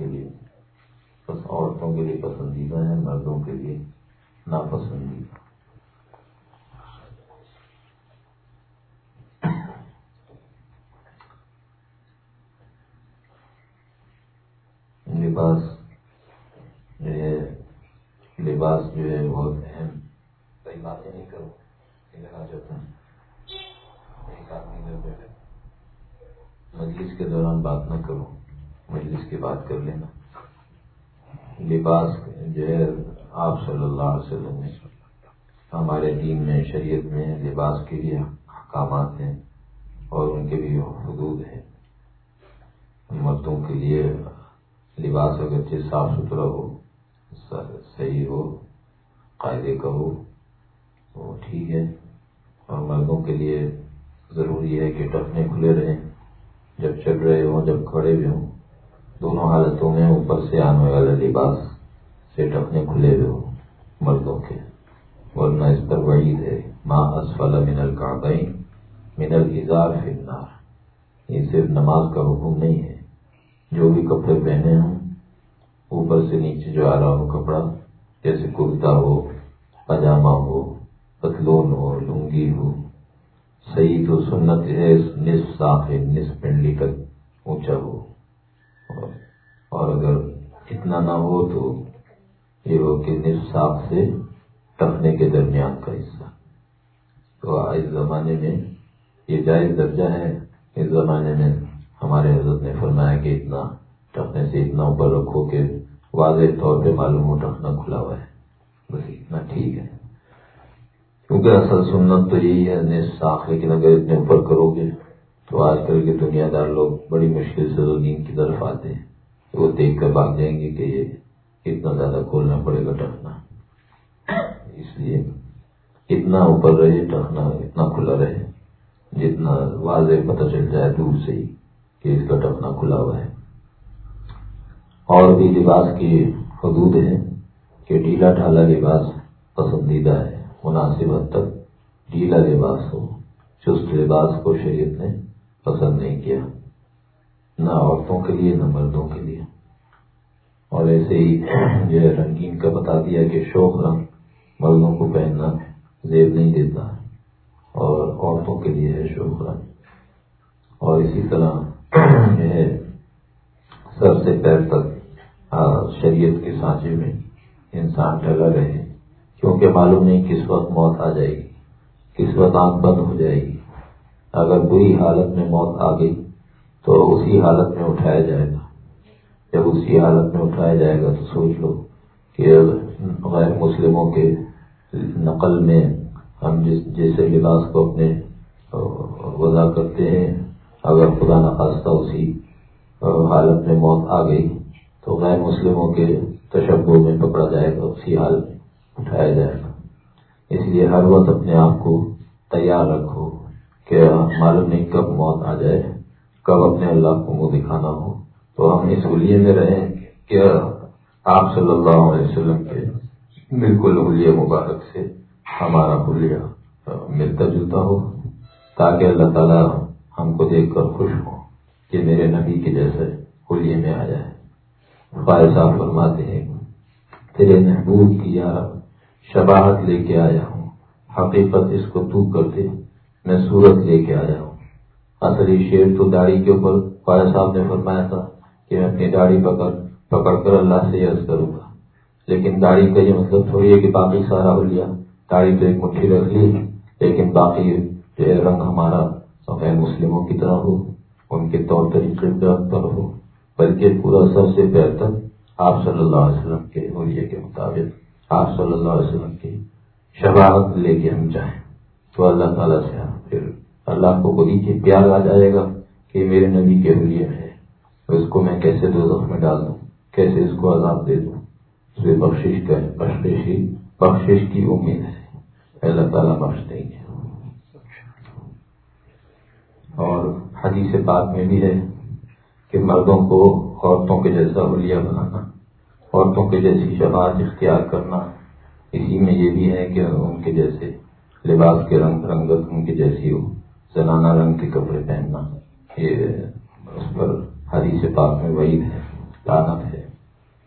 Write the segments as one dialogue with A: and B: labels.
A: کے لیے۔ بس عورتوں کے لیے پسندیدہ ہے مردوں کے لیے ناپسندیدہ۔ لباس لباس جو ہے، بہت اہم۔ کئی باتیں نہیں کروں کہنا چاہتا ہوں۔ ایک آدمی مجلس کے دوران بات نہ کروں۔ مجلس کی بات کر لینا۔ لباس جو ہے، آپ صلی اللہ علیہ وسلم نے ہمارے دین میں، شریعت میں لباس کے لیے احکامات ہیں اور ان کے بھی حدود ہیں۔ مردوں کے لیے لباس اگرچہ صاف ستھرا ہو، صحیح ہو، قاعدے کا ہو تو ٹھیک ہے۔ اور مردوں کے لیے ضروری ہے کہ ٹکنے کھلے رہیں۔ جب چل رہے ہوں، جب کھڑے بھی ہوں دونوں حالتوں میں اوپر سے آنے والا لباس سے ٹکنے کھلے ہوئے ہوں مردوں کے، ورنہ اس پر وعید ہے ماں اسفل من القعدین من الزار فنار یہ صرف نماز کا حکم نہیں ہے۔ جو بھی کپڑے پہنے ہوں، اوپر سے نیچے جو آ رہا ہو کپڑا، جیسے کرتا ہو، پاجامہ ہو، پتلون ہو، لنگی ہو، صحیح تو سنت ہے، نصف صاف ہے نصف پنڈلی تک اونچا ہو۔ اور اگر اتنا نہ ہو تو یہ ہو کہ نصف صاف سے ٹکنے کے درمیان کا حصہ۔ تو اس زمانے میں یہ جائز درجہ ہے۔ اس زمانے میں ہمارے حضرت نے فرمایا کہ اتنا ٹکنے سے اتنا اوپر رکھو کہ واضح طور پہ معلوم ہو ٹکنا کھلا ہوا ہے۔ بس اتنا ٹھیک ہے۔ کیونکہ اصل سنت تو یہی ہے صاف لیکن اگر اتنے اوپر کرو گے تو آج کل کے دنیا دار لوگ بڑی مشکل سے زمین کی طرف آتے ہیں۔ وہ دیکھ کر بھاگ جائیں گے کہ یہ اتنا زیادہ کھولنا پڑے گا ٹکنا اس لیے اتنا اوپر رہے ٹکنا اتنا کھلا رہے۔ جتنا واضح پتہ چل جائے دور سے ہی کہ اس کا ٹکنا کھلا ہوا ہے۔ اور بھی لباس کی حدود ہیں کہ ڈھیلا ڈھالا لباس پسندیدہ ہے۔ مناسب حد تک ڈھیلا لباس ہو۔ چست لباس کو شریعت نے پسند نہیں کیا، نہ عورتوں کے لیے، نہ مردوں کے لیے۔ اور ایسے ہی جو ہے، رنگین کا بتا دیا کہ شوق رنگ مردوں کو پہننا زیب نہیں دیتا اور عورتوں کے لیے ہے شوق رنگ۔ اور اسی طرح جو ہے، سر سے پیر تک شریعت کے سانچے میں انسان ڈگا رہے کیونکہ معلوم نہیں کس وقت موت آ جائے گی، کس وقت آنکھ بند ہو جائے گی۔ اگر بری حالت میں موت آ گئی تو اسی حالت میں اٹھایا جائے گا۔ جب اسی حالت میں اٹھایا جائے گا تو سوچ لو کہ غیر مسلموں کے نقل میں ہم جس جیسے لباس کو اپنے وضع کرتے ہیں، اگر خدا نخواستہ اسی حالت میں موت آ گئی تو غیر مسلموں کے تشبوں میں پکڑا جائے گا، اسی حال میں اٹھایا جائے گا۔ اس لیے ہر وقت اپنے آپ کو تیار رکھو۔ کہ معلوم نہیں کب موت آ جائے، کب اپنے اللہ کو منہ دکھانا ہو۔ تو ہم اس ولیے میں رہیں کہ آپ صلی اللہ علیہ وسلم کے بالکل حلیہ مبارک سے ہمارا حلیہ ملتا جلتا ہو، تاکہ اللہ تعالیٰ ہم کو دیکھ کر خوش ہو کہ میرے نبی کے جیسے حلیے میں آ جائے صاحب فرماتے ہیں، تیرے محبوب کی یار شباہت لے کے آیا ہوں، حقیقت اس کو تو کر دے میں صورت لے کے آیا ہوں۔ اصلی شیر تو داڑھی کے اوپر خواجہ صاحب نے فرمایا تھا کہ میں اپنی داڑھی پکڑ پکڑ کر اللہ سے عرض کروں گا۔ لیکن داڑھی کا یہ مطلب تھوڑی ہے کہ باقی سارا ہو لیا داڑھی تو ایک مٹھی رکھ لی، لیکن باقی جو رنگ ہمارا غیر مسلموں کی طرح ہو، ان کے طور طریقے پر ہو، بلکہ پورا سب سے پیر تک آپ صلی اللہ علیہ وسلم کے حلیے کے مطابق آپ صلی اللہ علیہ وسلم کی شباہت لے کے ہم چاہیں تو اللہ تعالیٰ سے ہاں، پھر اللہ کو وہی کے پیار آ جائے گا کہ میرے نبی کے حلیے میں ہے۔ اس کو میں کیسے دو میں ڈال دوں؟ کیسے اس کو عذاب دے دوں؟ اسے بخشش کا بخشی بخشش کی امید ہے۔ اللہ تعالیٰ بخش دیں گے۔ اور حدیث پاک میں بھی ہے کہ مردوں کو عورتوں کے جیسا حلیہ بنانا، عورتوں کے جیسی شباعت اختیار کرنا، اسی میں یہ بھی ہے کہ ان کے جیسے لباس کے رنگ رنگت ان کی جیسی ہو، زنانہ رنگ کے کپڑے پہننا، یہ اس پر حدیث پاک میں وعید ہے لانت ہے۔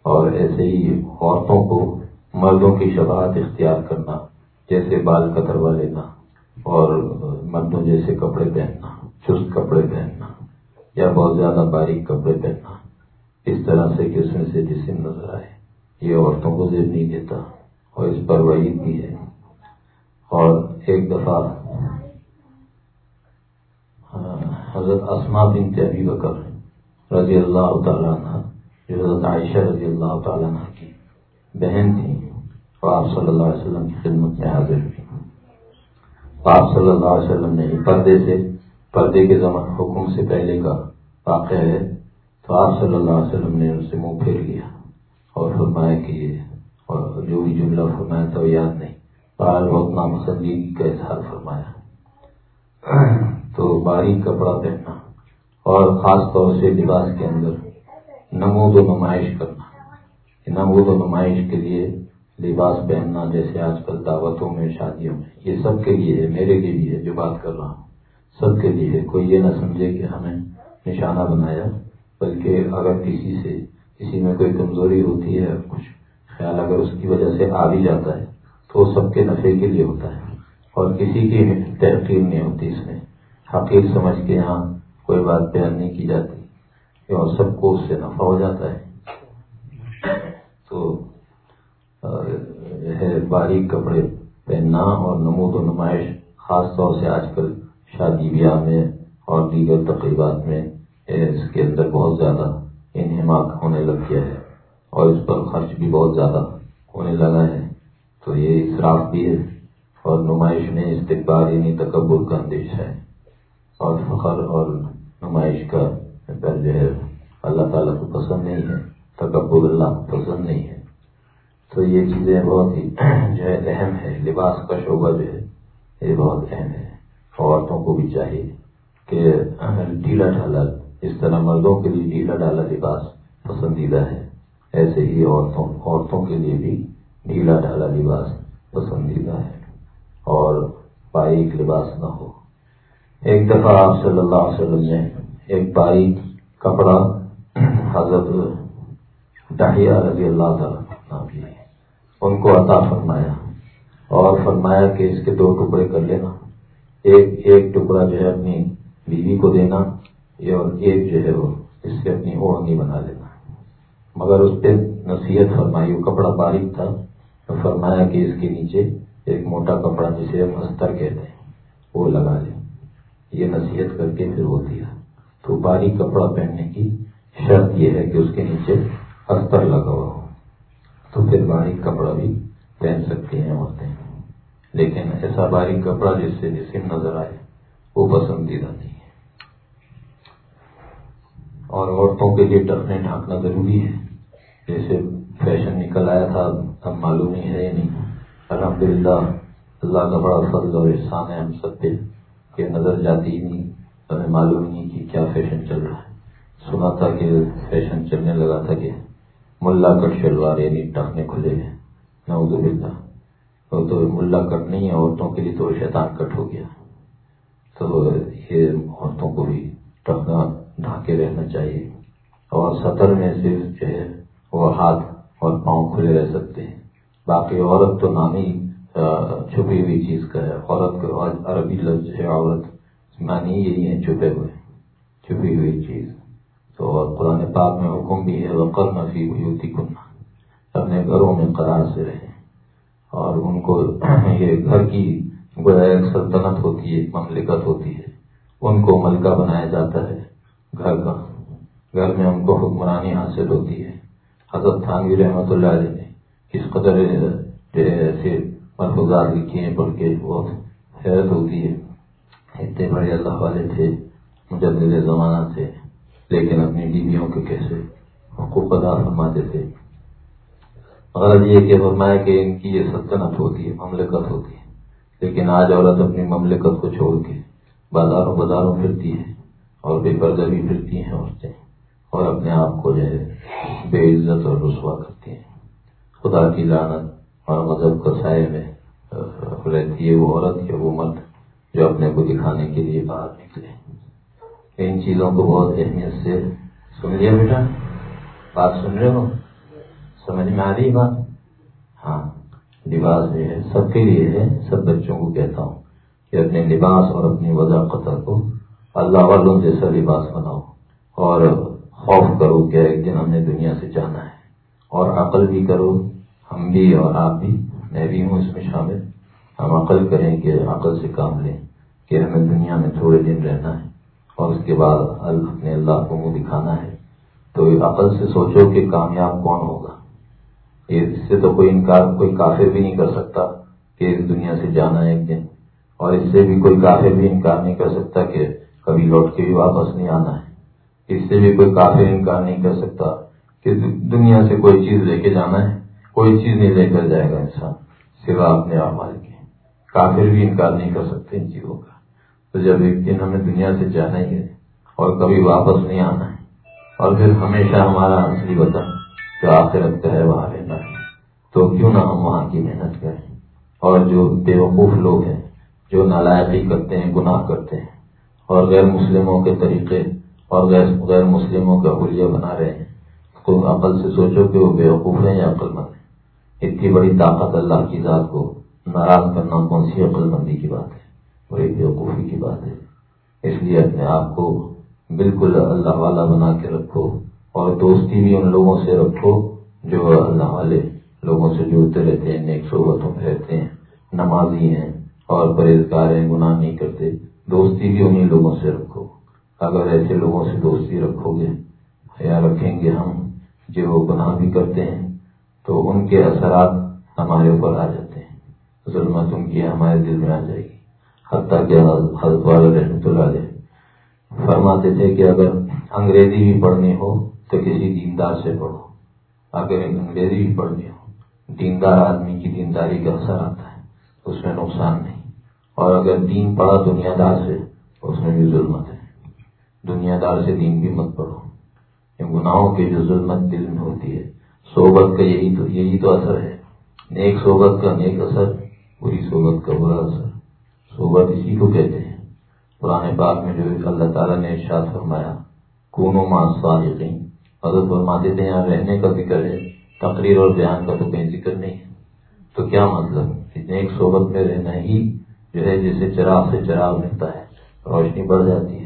A: اور ایسے ہی عورتوں کو مردوں کی شباہت اختیار کرنا، جیسے بال کتروا لینا، اور مردوں جیسے کپڑے پہننا، چست کپڑے پہننا، یا بہت زیادہ باریک کپڑے پہننا۔ اس طرح سے کہ اس میں سے جسم نظر آئے۔ یہ عورتوں کو زیر نہیں دیتا، اور اس پر وعید بھی ہے۔ اور ایک دفعہ حضرت اسما بن ابی بکر رضی اللہ تعالیٰ عنہ، جو حضرت عائشہ رضی اللہ تعالیٰ عنہ کی بہن تھی اور آپ صلی اللہ علیہ وسلم کی خدمت میں حاضر ہوئی آپ صلی اللہ علیہ وسلم نے پردے سے، پردے کے زمان حکم سے پہلے کا واقعہ ہے۔ تو آپ صلی اللہ علیہ وسلم نے ان سے منہ پھیر لیا اور فرمایا کہ یہ، اور جو بھی جملہ فرمایا تو یاد نہیں۔ بہر بہت نامسندگی کا اظہار فرمایا۔ تو باریک کپڑا پہننا اور خاص طور سے لباس کے اندر نمود و نمائش کرنا۔ نمود و نمائش کے لیے لباس پہننا جیسے آج کل دعوتوں میں، شادیوں میں، یہ سب کے لیے ہے، میرے کے لیے جو بات کر رہا ہوں۔ سب کے لیے کوئی یہ نہ سمجھے کہ ہمیں نشانہ بنایا، بلکہ اگر کسی سے، کسی میں کوئی کمزوری ہوتی ہے، کچھ خیال اگر اس کی وجہ سے آ بھی جاتا ہے تو سب کے نفے کے لیے ہوتا ہے اور کسی کی تحقیر نہیں ہوتی اس میں۔ حقیق سمجھ کے یہاں کوئی بات بیان نہیں کی جاتی اور سب کو اس سے نفع ہو جاتا ہے۔ تو باریک کپڑے پہننا اور نمود و نمائش، خاص طور سے آج کل شادی بیاہ میں اور دیگر تقریبات میں اس کے اندر بہت زیادہ انہماک ہونے لگ گیا ہے اور اس پر خرچ بھی بہت زیادہ ہونے لگا ہے۔ تو یہ اصراف بھی ہے اور نمائش میں استقبال یعنی تکبر کا اندیش ہے۔ اور فخر اور نمائش کا جو ہے، اللہ تعالیٰ کو پسند نہیں ہے، تکبر اللہ کو پسند نہیں ہے۔ تو یہ چیزیں بہت ہی جو ہے، اہم ہے، لباس کا شعبہ جو ہے، یہ بہت اہم ہے۔ عورتوں کو بھی چاہیے کہ ڈھیلا ڈھالا، اس طرح مردوں کے لیے ڈھیلا ڈھالا لباس پسندیدہ ہے۔ ایسے ہی عورتوں عورتوں کے لیے بھی ڈھیلا ڈھالا لباس پسندیدہ ہے اور باریک لباس نہ ہو۔ ایک دفعہ آپ صلی اللہ علیہ وسلم نے ایک باریک کپڑا حضرت ڈاہیا رضی اللہ تعالیٰ ان کو عطا فرمایا اور فرمایا کہ اس کے دو ٹکڑے کر لینا۔ ایک ایک ٹکڑا جو ہے اپنی بیوی کو دینا اور ایک جو ہے وہ اس سے اپنی اوڑھنی بنا لینا۔ مگر اس پہ نصیحت فرمائی، وہ کپڑا باریک تھا۔ تو فرمایا کہ اس کے نیچے ایک موٹا کپڑا جسے ہم استر کہتے ہیں، وہ لگا لیں۔ یہ نصیحت کر کے پھر وہ دیا۔ تو باریک کپڑا پہننے کی شرط یہ ہے کہ اس کے نیچے استر لگا ہوا ہو۔ تو پھر باریک کپڑا بھی پہن سکتے ہیں عورتیں۔ لیکن ایسا باریک کپڑا جس سے جسم نظر آئے، وہ پسندیدہ نہیں ہے۔ اور عورتوں کے لیے ٹکنے ڈھانکنا ضروری ہے۔ جیسے فیشن نکل آیا تھا اب معلوم ہی ہے نہیں۔ الحمد للہ اللہ کا بڑا فضل اور احسان ہے ہم سب پہ کہ نظر جاتی ہی نہیں، ہمیں معلوم نہیں کہ کیا فیشن چل رہا ہے۔ سنا تھا کہ فیشن چلنے لگا تھا کہ ملا کٹ شلوار یعنی ٹکنے کھلے ہیں۔ نعوذ باللہ۔ وہ تو ملا کٹ نہیں ہے، عورتوں کے لیے تو شیطان کٹ ہو گیا۔ تو یہ عورتوں کو بھی ٹکنا ڈھانکے رہنا چاہیے۔ اور سطر میں صرف جو ہے وہ ہاتھ اور پاؤں کھلے رہ سکتے ہیں۔ باقی عورت تو نام ہی چھپی ہوئی چیز کا ہے۔ عورت کو عربی لفظ ہے، عورت مانی یہی ہے چھپے ہوئے چھپی ہوئی چیز۔ تو قرآن پاک میں حکم بھی ہے وہ کرنا فی ہوتی کننا اپنے گھروں میں قرار سے رہے اور ان کو یہ گھر کی گویا ایک سلطنت ہوتی ہے، ایک مملکت ہوتی ہے۔ ان کو ملکہ بنایا جاتا ہے، گھر کا۔ گھر میں ان کو حکمرانی حاصل ہوتی ہے۔ حضرت تھانوی رحمۃ اللہ علیہ نے کس قدر ایسے مرفوظات لکھے ہیں پڑھ کے بہت حیرت ہوتی ہے۔ اتنے بڑے اللہ والے تھے مجدد زمانہ تھے لیکن اپنی بیویوں کے کیسے حقوق ادا فرماتے تھے۔ غرض یہ کہ فرمایا کہ ان کی یہ سلطنت ہوتی ہے، مملکت ہوتی ہے۔ لیکن آج عورت اپنی مملکت کو چھوڑ کے بازاروں بازاروں پھرتی ہے اور بے پردہ بھی پھرتی ہیں عورتیں۔ اور اپنے آپ کو جو ہے بے عزت اور رسوا کرتی ہیں۔ خدا کی لانت اور مذہب کا سائے میں رہتی ہے وہ عورت یا وہ مرد جو اپنے کو دکھانے کے لیے باہر نکلے۔ ان چیزوں کو بہت اہمیت سے سن لیا بیٹا؟ بات سن رہے ہو؟ سمجھ میں آ رہی بات؟ ہاں لباس جو ہے سب کے لیے ہے، سب بچوں کو کہتا ہوں کہ اپنے لباس اور اپنی وضاحت کو اللہ والوں جیسا لباس بناؤ۔ اور خوف کرو کہ ایک دن ہم نے دنیا سے جانا ہے۔ اور عقل بھی کرو، ہم بھی اور آپ بھی، میں بھی ہوں اس میں شامل۔ ہم عقل کریں کہ عقل سے کام لیں، کہ ہمیں دنیا میں تھوڑے دن رہنا ہے۔ اور اس کے بعد اپنے اللہ کو منہ دکھانا ہے۔ تو عقل سے سوچو کہ کامیاب کون ہوگا۔ اس سے تو کوئی انکار کوئی کافر بھی نہیں کر سکتا کہ اس دنیا سے جانا ہے ایک دن۔ اور اس سے بھی کوئی کافر بھی انکار نہیں کر سکتا کہ کبھی لوٹ کے بھی واپس نہیں آنا ہے۔ اس سے بھی کوئی کافر انکار نہیں کر سکتا کہ دنیا سے کوئی چیز لے کے جانا ہے، کوئی چیز نہیں لے کر جائے گا انسان، سوا اپنے آواز کے۔ کافر بھی انکار نہیں کر سکتے ان چیزوں کا۔ تو جب ایک دن ہمیں دنیا سے جانا ہی ہے اور کبھی واپس نہیں آنا ہے، اور پھر ہمیشہ ہمارا اصلی وطن جو آخرت کا ہے، وہاں رہنا ہے۔ تو کیوں نہ ہم وہاں کی محنت کریں۔ اور جو بے وقوف لوگ ہیں، جو نالائقی کرتے ہیں، گناہ کرتے ہیں، اور غیر مسلموں کے طریقے اور غیر غیر مسلموں کا حلیہ بنا رہے ہیں۔ تو عقل سے سوچو کہ وہ بے وقوف ہیں یا عقل مند ہیں۔ اتنی بڑی طاقت اللہ کی ذات کو ناراض کرنا کون سی عقل مندی کی بات ہے؟ بڑی بے وقوفی کی بات ہے۔ اس لیے اپنے آپ کو بالکل اللہ والا بنا کے رکھو اور دوستی بھی ان لوگوں سے رکھو جو اللہ والے لوگوں سے جڑتے رہتے ہیں، نیک صحبتوں میں رہتے ہیں، نمازی ہیں اور پرہیزگار ہیں، گناہ نہیں کرتے۔ دوستی بھی انہیں لوگوں سے رکھو۔ اگر ایسے لوگوں سے دوستی رکھو گے، خیال رکھیں گے ہم جو گناہ بھی کرتے ہیں تو ان کے اثرات ہمارے اوپر آ جاتے ہیں۔ ظلمت ان کی ہمارے دل میں آ جائے گی۔ حتیٰ کہ حضرت والے رحمۃ اللہ علیہ فرماتے تھے کہ اگر انگریزی بھی پڑھنی ہو تو کسی دیندار سے پڑھو۔ اگر انگریزی بھی پڑھنی ہو، دیندار آدمی کی دینداری کا اثر آتا ہے، اس میں نقصان نہیں۔ اور اگر دین پڑھا دنیا دار سے، اس میں بھی ظلمت ہے۔ دنیا دار سے دین بھی مت پڑھو۔ گناہوں کی جو ظلمت دل میں ہوتی ہے، صحبت کا یہی تو یہی تو اثر ہے۔ نیک صحبت کا نیک اثر، بری صحبت کا برا اثر۔ صحبت اسی کو کہتے ہیں۔ پرانے پاک میں جو اللہ تعالیٰ نے ارشاد فرمایا کون و صالحین حضرت فرماتے تھے، یہاں رہنے کا ذکر ہے، تقریر اور بیان کا تو کہیں ذکر نہیں ہے۔ تو کیا مطلب؟ ایک صحبت میں رہنا ہی جو ہے، جسے چراغ سے چراغ ملتا ہے، روشنی بڑھ جاتی ہے۔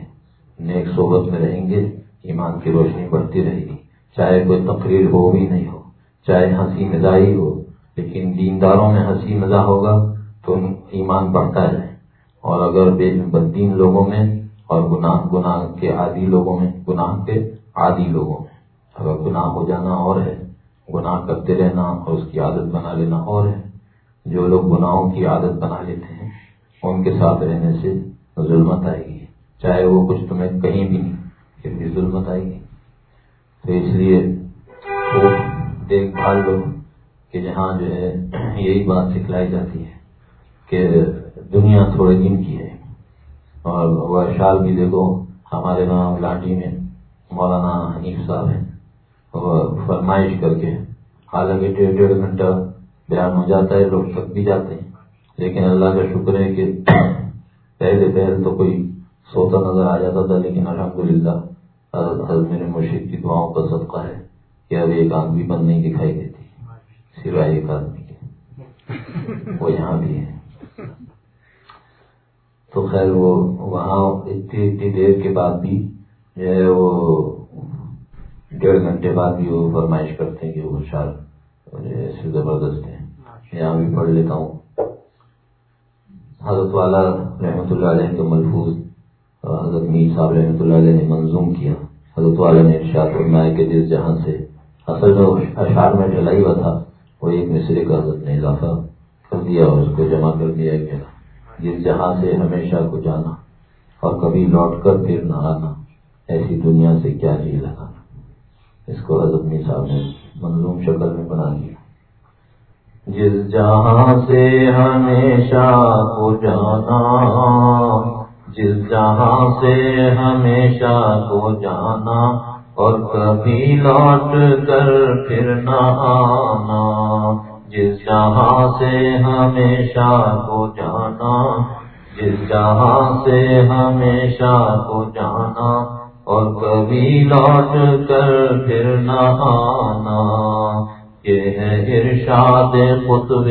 A: نیک صحبت میں رہیں گے، ایمان کی روشنی بڑھتی رہے گی۔ چاہے کوئی تقریر ہو بھی نہیں ہو، چاہے ہنسی مزاحی ہو، لیکن دینداروں میں ہنسی مزاح ہوگا تو ایمان بڑھتا ہے اور اگر بے بدین لوگوں میں اور گناہ گناہ کے عادی لوگوں میں گناہ کے عادی لوگوں میں اگر گناہ ہو جانا اور ہے، گناہ کرتے رہنا اور اس کی عادت بنا لینا اور ہے۔ جو لوگ گناہوں کی عادت بنا لیتے ہیں، ان کے ساتھ رہنے سے ظلمت آئے گی۔ چاہے وہ کچھ تمہیں کہیں بھی نہیں پھر بھی ظلمت آئے گی۔ تو اس لیے وہ دیکھ بھال لو کہ جہاں جو ہے یہی بات سکھلائی جاتی ہے کہ دنیا تھوڑے دن کی ہے۔ اور وہ اشعال بھی دیکھو، ہمارے وہاں لاٹھی میں مولانا حنیف صاحب ہیں۔ وہ فرمائش کر کے حالانکہ ڈیڑھ ڈیڑھ گھنٹہ بیان ہو جاتا ہے، لوگ تھک بھی جاتے ہیں۔ لیکن اللہ کا شکر ہے کہ پہلے پہل تو کوئی سوتا نظر آ جاتا تھا لیکن الحمد للہ میرے مرشید کی دعاؤں کا صدقہ ہے کہ اب ایک آنکھ بھی بند نہیں دکھائی دیتی سوائے ایک آدمی کے۔ وہ یہاں بھی ہے تو خیر وہ وہاں اتنی اتنی دیر کے بعد بھی جو ہے وہ ڈیڑھ گھنٹے بعد بھی وہ فرمائش کرتے ہیں کہ وہ شال ایسے زبردست ہیں۔ یہاں بھی پڑھ لیتا ہوں۔ حضرت والا رحمۃ اللہ علیہ کے ملفوظ حضرت میر صاحب رحمۃ اللہ علیہ نے منظوم کیا۔ حضرت والا نے ارشاد فرمایا کہ جس جہاں سے اصل جو اشعار میں ڈلائی ہوا تھا، وہ ایک مصرے کا حضرت نے اضافہ کر دیا اور اس کو جمع کر دیا ایک جگہ۔ جس جہاں سے ہمیشہ کو جانا اور کبھی لوٹ کر پھر نہ آنا، ایسی دنیا سے کیا جی لگانا اس کو حضرت صاحب نے منظوم شکل میں بنا دیا جس جہاں سے ہمیشہ کو جانا جس جہاں سے ہمیشہ کو جانا اور کبھی لوٹ کر پھر نہ آنا، جس جہاں سے ہمیشہ کو جانا، جس جہاں سے ہمیشہ کو جانا اور کبھی لوٹ کر پھر نہ آنا۔ یہ ہے ارشاد قطب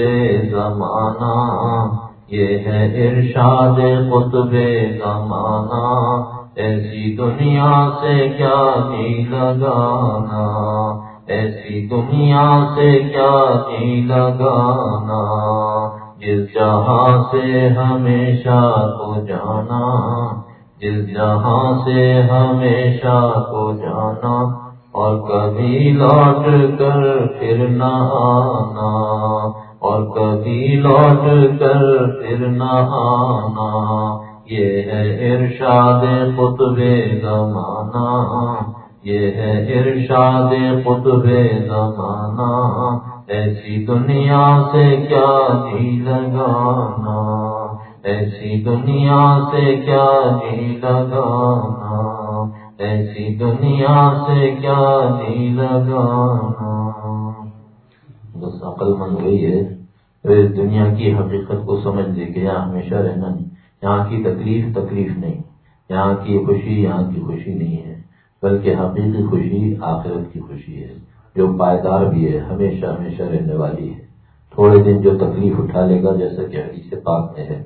A: زمانہ۔ یہ ہے ارشاد قطب زمانہ، ایسی دنیا سے کیا جی لگانا؟ ایسی دنیا سے کیا جی لگانا؟ جس جہاں سے ہمیشہ کو جانا، جس جہاں سے ہمیشہ کو جانا، اور کبھی لوٹ کر پھر نہ آنا۔ اور کبھی لوٹ کر پھر نہ آنا یہ ہے ارشاد قطب زمانہ۔ یہ ہے ارشاد قطب زمانہ۔ ایسی دنیا سے کیا جی لگانا۔ ایسی دنیا سے کیا جی لگانا۔ ایسی دنیا سے کیا جی لگانا۔ بس عقل مند وہی ہے۔ دنیا کی حقیقت کو سمجھ دے کہ یہاں ہمیشہ رہنا نہیں۔ یہاں کی تکلیف تکلیف نہیں۔ یہاں کی خوشی یہاں کی خوشی نہیں ہے۔ بلکہ حقیقی خوشی آخرت کی خوشی ہے۔ جو پائیدار بھی ہے، ہمیشہ ہمیشہ رہنے والی ہے۔ تھوڑے دن جو تکلیف اٹھا لے گا، جیسا کہ حدیث پاک میں ہے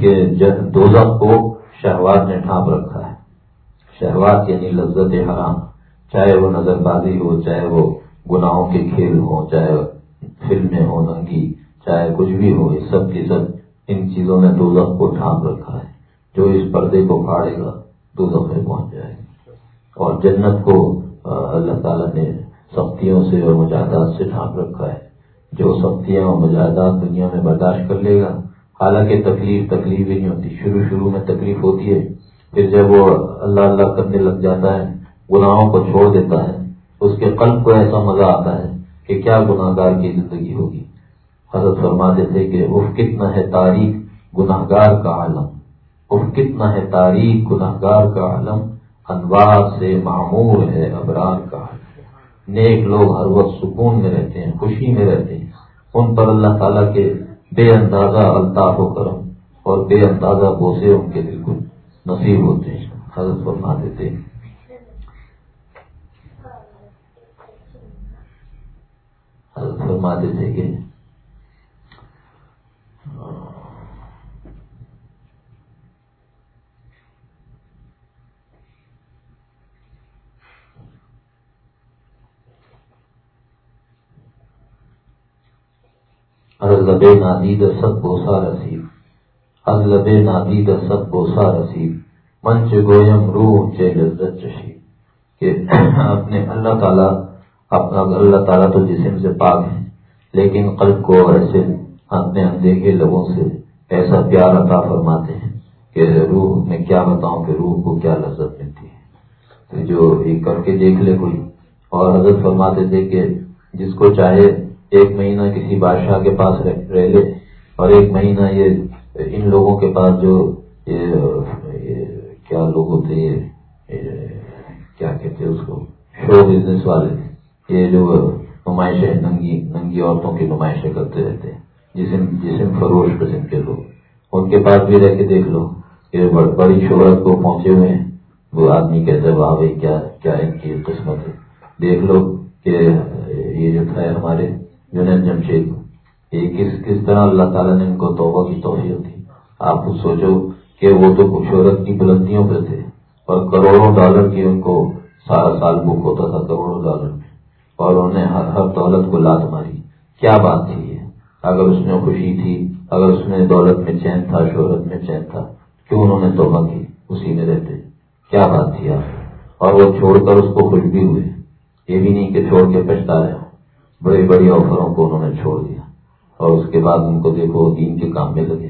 A: کہ دوزخ کو شہوات نے ڈھانپ رکھا ہے۔ شہوات یعنی لذت حرام، چاہے وہ نظر بازی ہو، چاہے وہ گناہوں کے کھیل ہوں، چاہے فلمیں ہوں، ننگی، چاہے کچھ بھی ہو یہ سب کی سب ان چیزوں نے دوزخ کو ڈھانپ رکھا ہے۔ جو اس پردے کو پھاڑے گا، دوزخ میں پہنچ جائے گا۔ اور جنت کو اللہ تعالیٰ نے سختیوں سے اور مجاہدات سے ڈھانپ رکھا ہے۔ جو سختیاں اور مجاہدات دنیا میں برداشت کر لے گا، حالانکہ تکلیف تکلیف ہی نہیں ہوتی، شروع شروع میں تکلیف ہوتی ہے۔ پھر جب وہ اللہ اللہ کرنے لگ جاتا ہے، گناہوں کو چھوڑ دیتا ہے اس کے قلب کو ایسا مزہ آتا ہے کہ کیا گناہ گار کی زندگی ہوگی۔ حضرت فرما دیتے کہ اف کتنا ہے تاریخ گناہ گار کا عالم۔ اف کتنا ہے تاریخ گناہ گار کا عالم۔ انوار سے معمور ہے ابرار کا نیک لوگ ہر وقت سکون میں رہتے ہیں، خوشی میں رہتے ہیں۔ ان پر اللہ تعالیٰ کے بے اندازہ الطاف و کرم اور بے اندازہ بوسے ان کے دل کو نصیب ہوتے ہیں۔ حضرت فرما دیتے ہیں حضرت فرما دیتے کہ لبے نادید سب بوسا رسیب از لبے نادید سب بوسا رسیب منچ گویم روح چے لذت چشی، کہ اپنے اللہ تعالیٰ اپنا اللہ تعالیٰ تو جسم سے پاک ہے لیکن قلب کو ایسے اپنے اندیکھے لوگوں سے ایسا پیار عطا فرماتے ہیں کہ روح، میں کیا بتاؤں کہ روح کو کیا لذت ملتی ہے۔ تو جو یہ کر کے دیکھ لے کوئی، اور حضرت فرماتے تھے کہ جس کو چاہے ایک مہینہ کسی بادشاہ کے پاس رہ لے، اور ایک مہینہ یہ ان لوگوں کے پاس جو کیا لوگ ہوتے یہ کیا کہتے اس کو، شو بزنس والے یہ جو نمائشیں ننگی ننگی عورتوں کی نمائشیں کرتے رہتے ہیں۔ جسم جسم فروش قسم کے لوگ۔ ان کے پاس بھی رہ کے دیکھ لو کہ بڑی شہرت کو پہنچے ہوئے ہیں۔ وہ آدمی کہتے واہ بھائی، کیا کیا ان کی قسمت ہے۔ دیکھ لو کہ یہ جو تھا ہمارے جنید جمشید، یہ کس کس طرح اللہ تعالیٰ نے ان کو توبہ کی توفیق دی۔ آپ خود سوچو کہ وہ تو شہرت کی بلندیوں پہ تھے اور کروڑوں ڈالر کی ان کو سارا سال بک ہوتا تھا، کروڑوں ڈالر۔ اور انہوں نے ہر ہر دولت کو لات ماری۔ کیا بات تھی یہ؟ اگر اس میں خوشی تھی، اگر اس میں دولت میں چین تھا، شہرت میں چین تھا، کیوں انہوں نے توبہ کی؟ اسی میں رہتے۔ کیا بات تھی آپ؟ اور وہ چھوڑ کر اس کو خوش بھی ہوئے۔ یہ بھی نہیں کہ چھوڑ کے پچھتا رہے بڑی بڑی آفروں کو انہوں نے چھوڑ دیا۔ اور اس کے بعد ان کو دیکھو دین کے کام میں لگے۔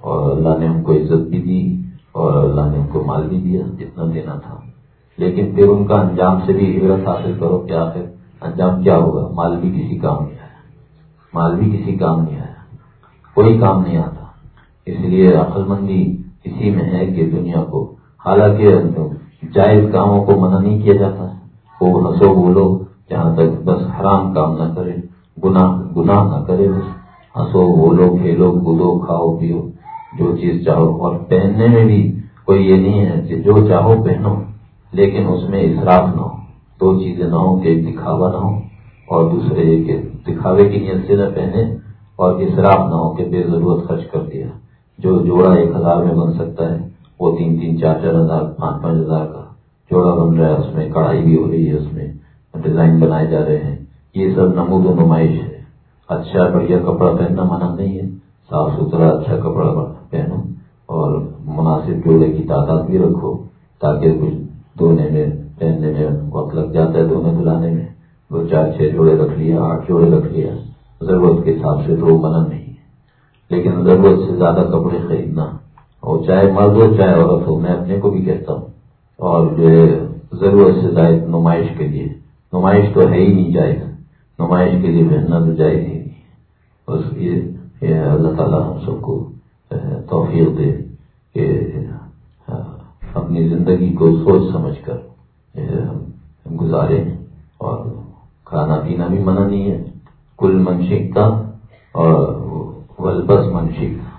A: اور اللہ نے ان کو عزت بھی دی، اور اللہ نے ان کو مال بھی دیا، جتنا دینا تھا۔ لیکن پھر ان کا انجام سے بھی عبرت حاصل کرو کیا پھر انجام کیا ہوگا؟ مال بھی کسی کام نہیں آیا۔ مال بھی کسی کام نہیں آیا۔ کوئی کام نہیں آتا۔ اس لیے عقل مندی اسی میں ہے کہ دنیا کو، حالانکہ جائز کاموں کو منع نہیں کیا جاتا۔ وہ ہنسو بولو، جہاں تک بس حرام کام نہ کرے، گناہ گناہ نہ کرے بس۔ ہنسو بولو، کھیلو، کودو، کھاؤ، پیو۔ جو چیز چاہو۔ اور پہننے میں بھی کوئی یہ نہیں ہے کہ جو چاہو پہنو، لیکن اس میں اصراف نہ ہو۔ دو چیزیں نہ ہوں کہ دکھاوا نہ ہو اور دوسرے یہ کہ دکھاوے کی نیت سے نہ پہنے اور اصراف نہ ہو کہ بے ضرورت خرچ کر دیا۔ جو جوڑا ایک ہزار میں بن سکتا ہے، وہ تین تین چار چار ہزار، پانچ پانچ ہزار کا جوڑا بن رہا ہے، اس میں کڑھائی بھی ہو رہی ہے، اس میں ڈیزائن بنائے جا رہے ہیں۔ یہ سب نمود و نمائش ہے۔ اچھا بڑھیا کپڑا پہننا منع نہیں ہے۔ صاف ستھرا اچھا کپڑا پہنو اور مناسب جوڑے کی تعداد بھی رکھو تاکہ کچھ دھونے میں وقت لگ جاتا ہے دھونے دلانے میں دو چار چھ جوڑے رکھ لیا آٹھ جوڑے رکھ لیا ضرورت کے حساب سے تو منع نہیں ہے۔ لیکن ضرورت سے زیادہ کپڑے خریدنا، اور چاہے مرد ہو، چاہے عورت ہو، میں اپنے کو بھی کہتا ہوں۔ اور جو ہے، ضرورت سے زائد نمائش کے لیے۔ نمائش تو ہے ہی نہیں جائز۔ نمائش کے لیے پہننا تو جائز ہی نہیں بس یہ اللہ تعالیٰ ہم سب کو توفیق دے کہ اپنی زندگی کو سوچ سمجھ کر گزارے اور کھانا پینا بھی منع نہیں ہے۔ کل منشک کا اور ولبس منشک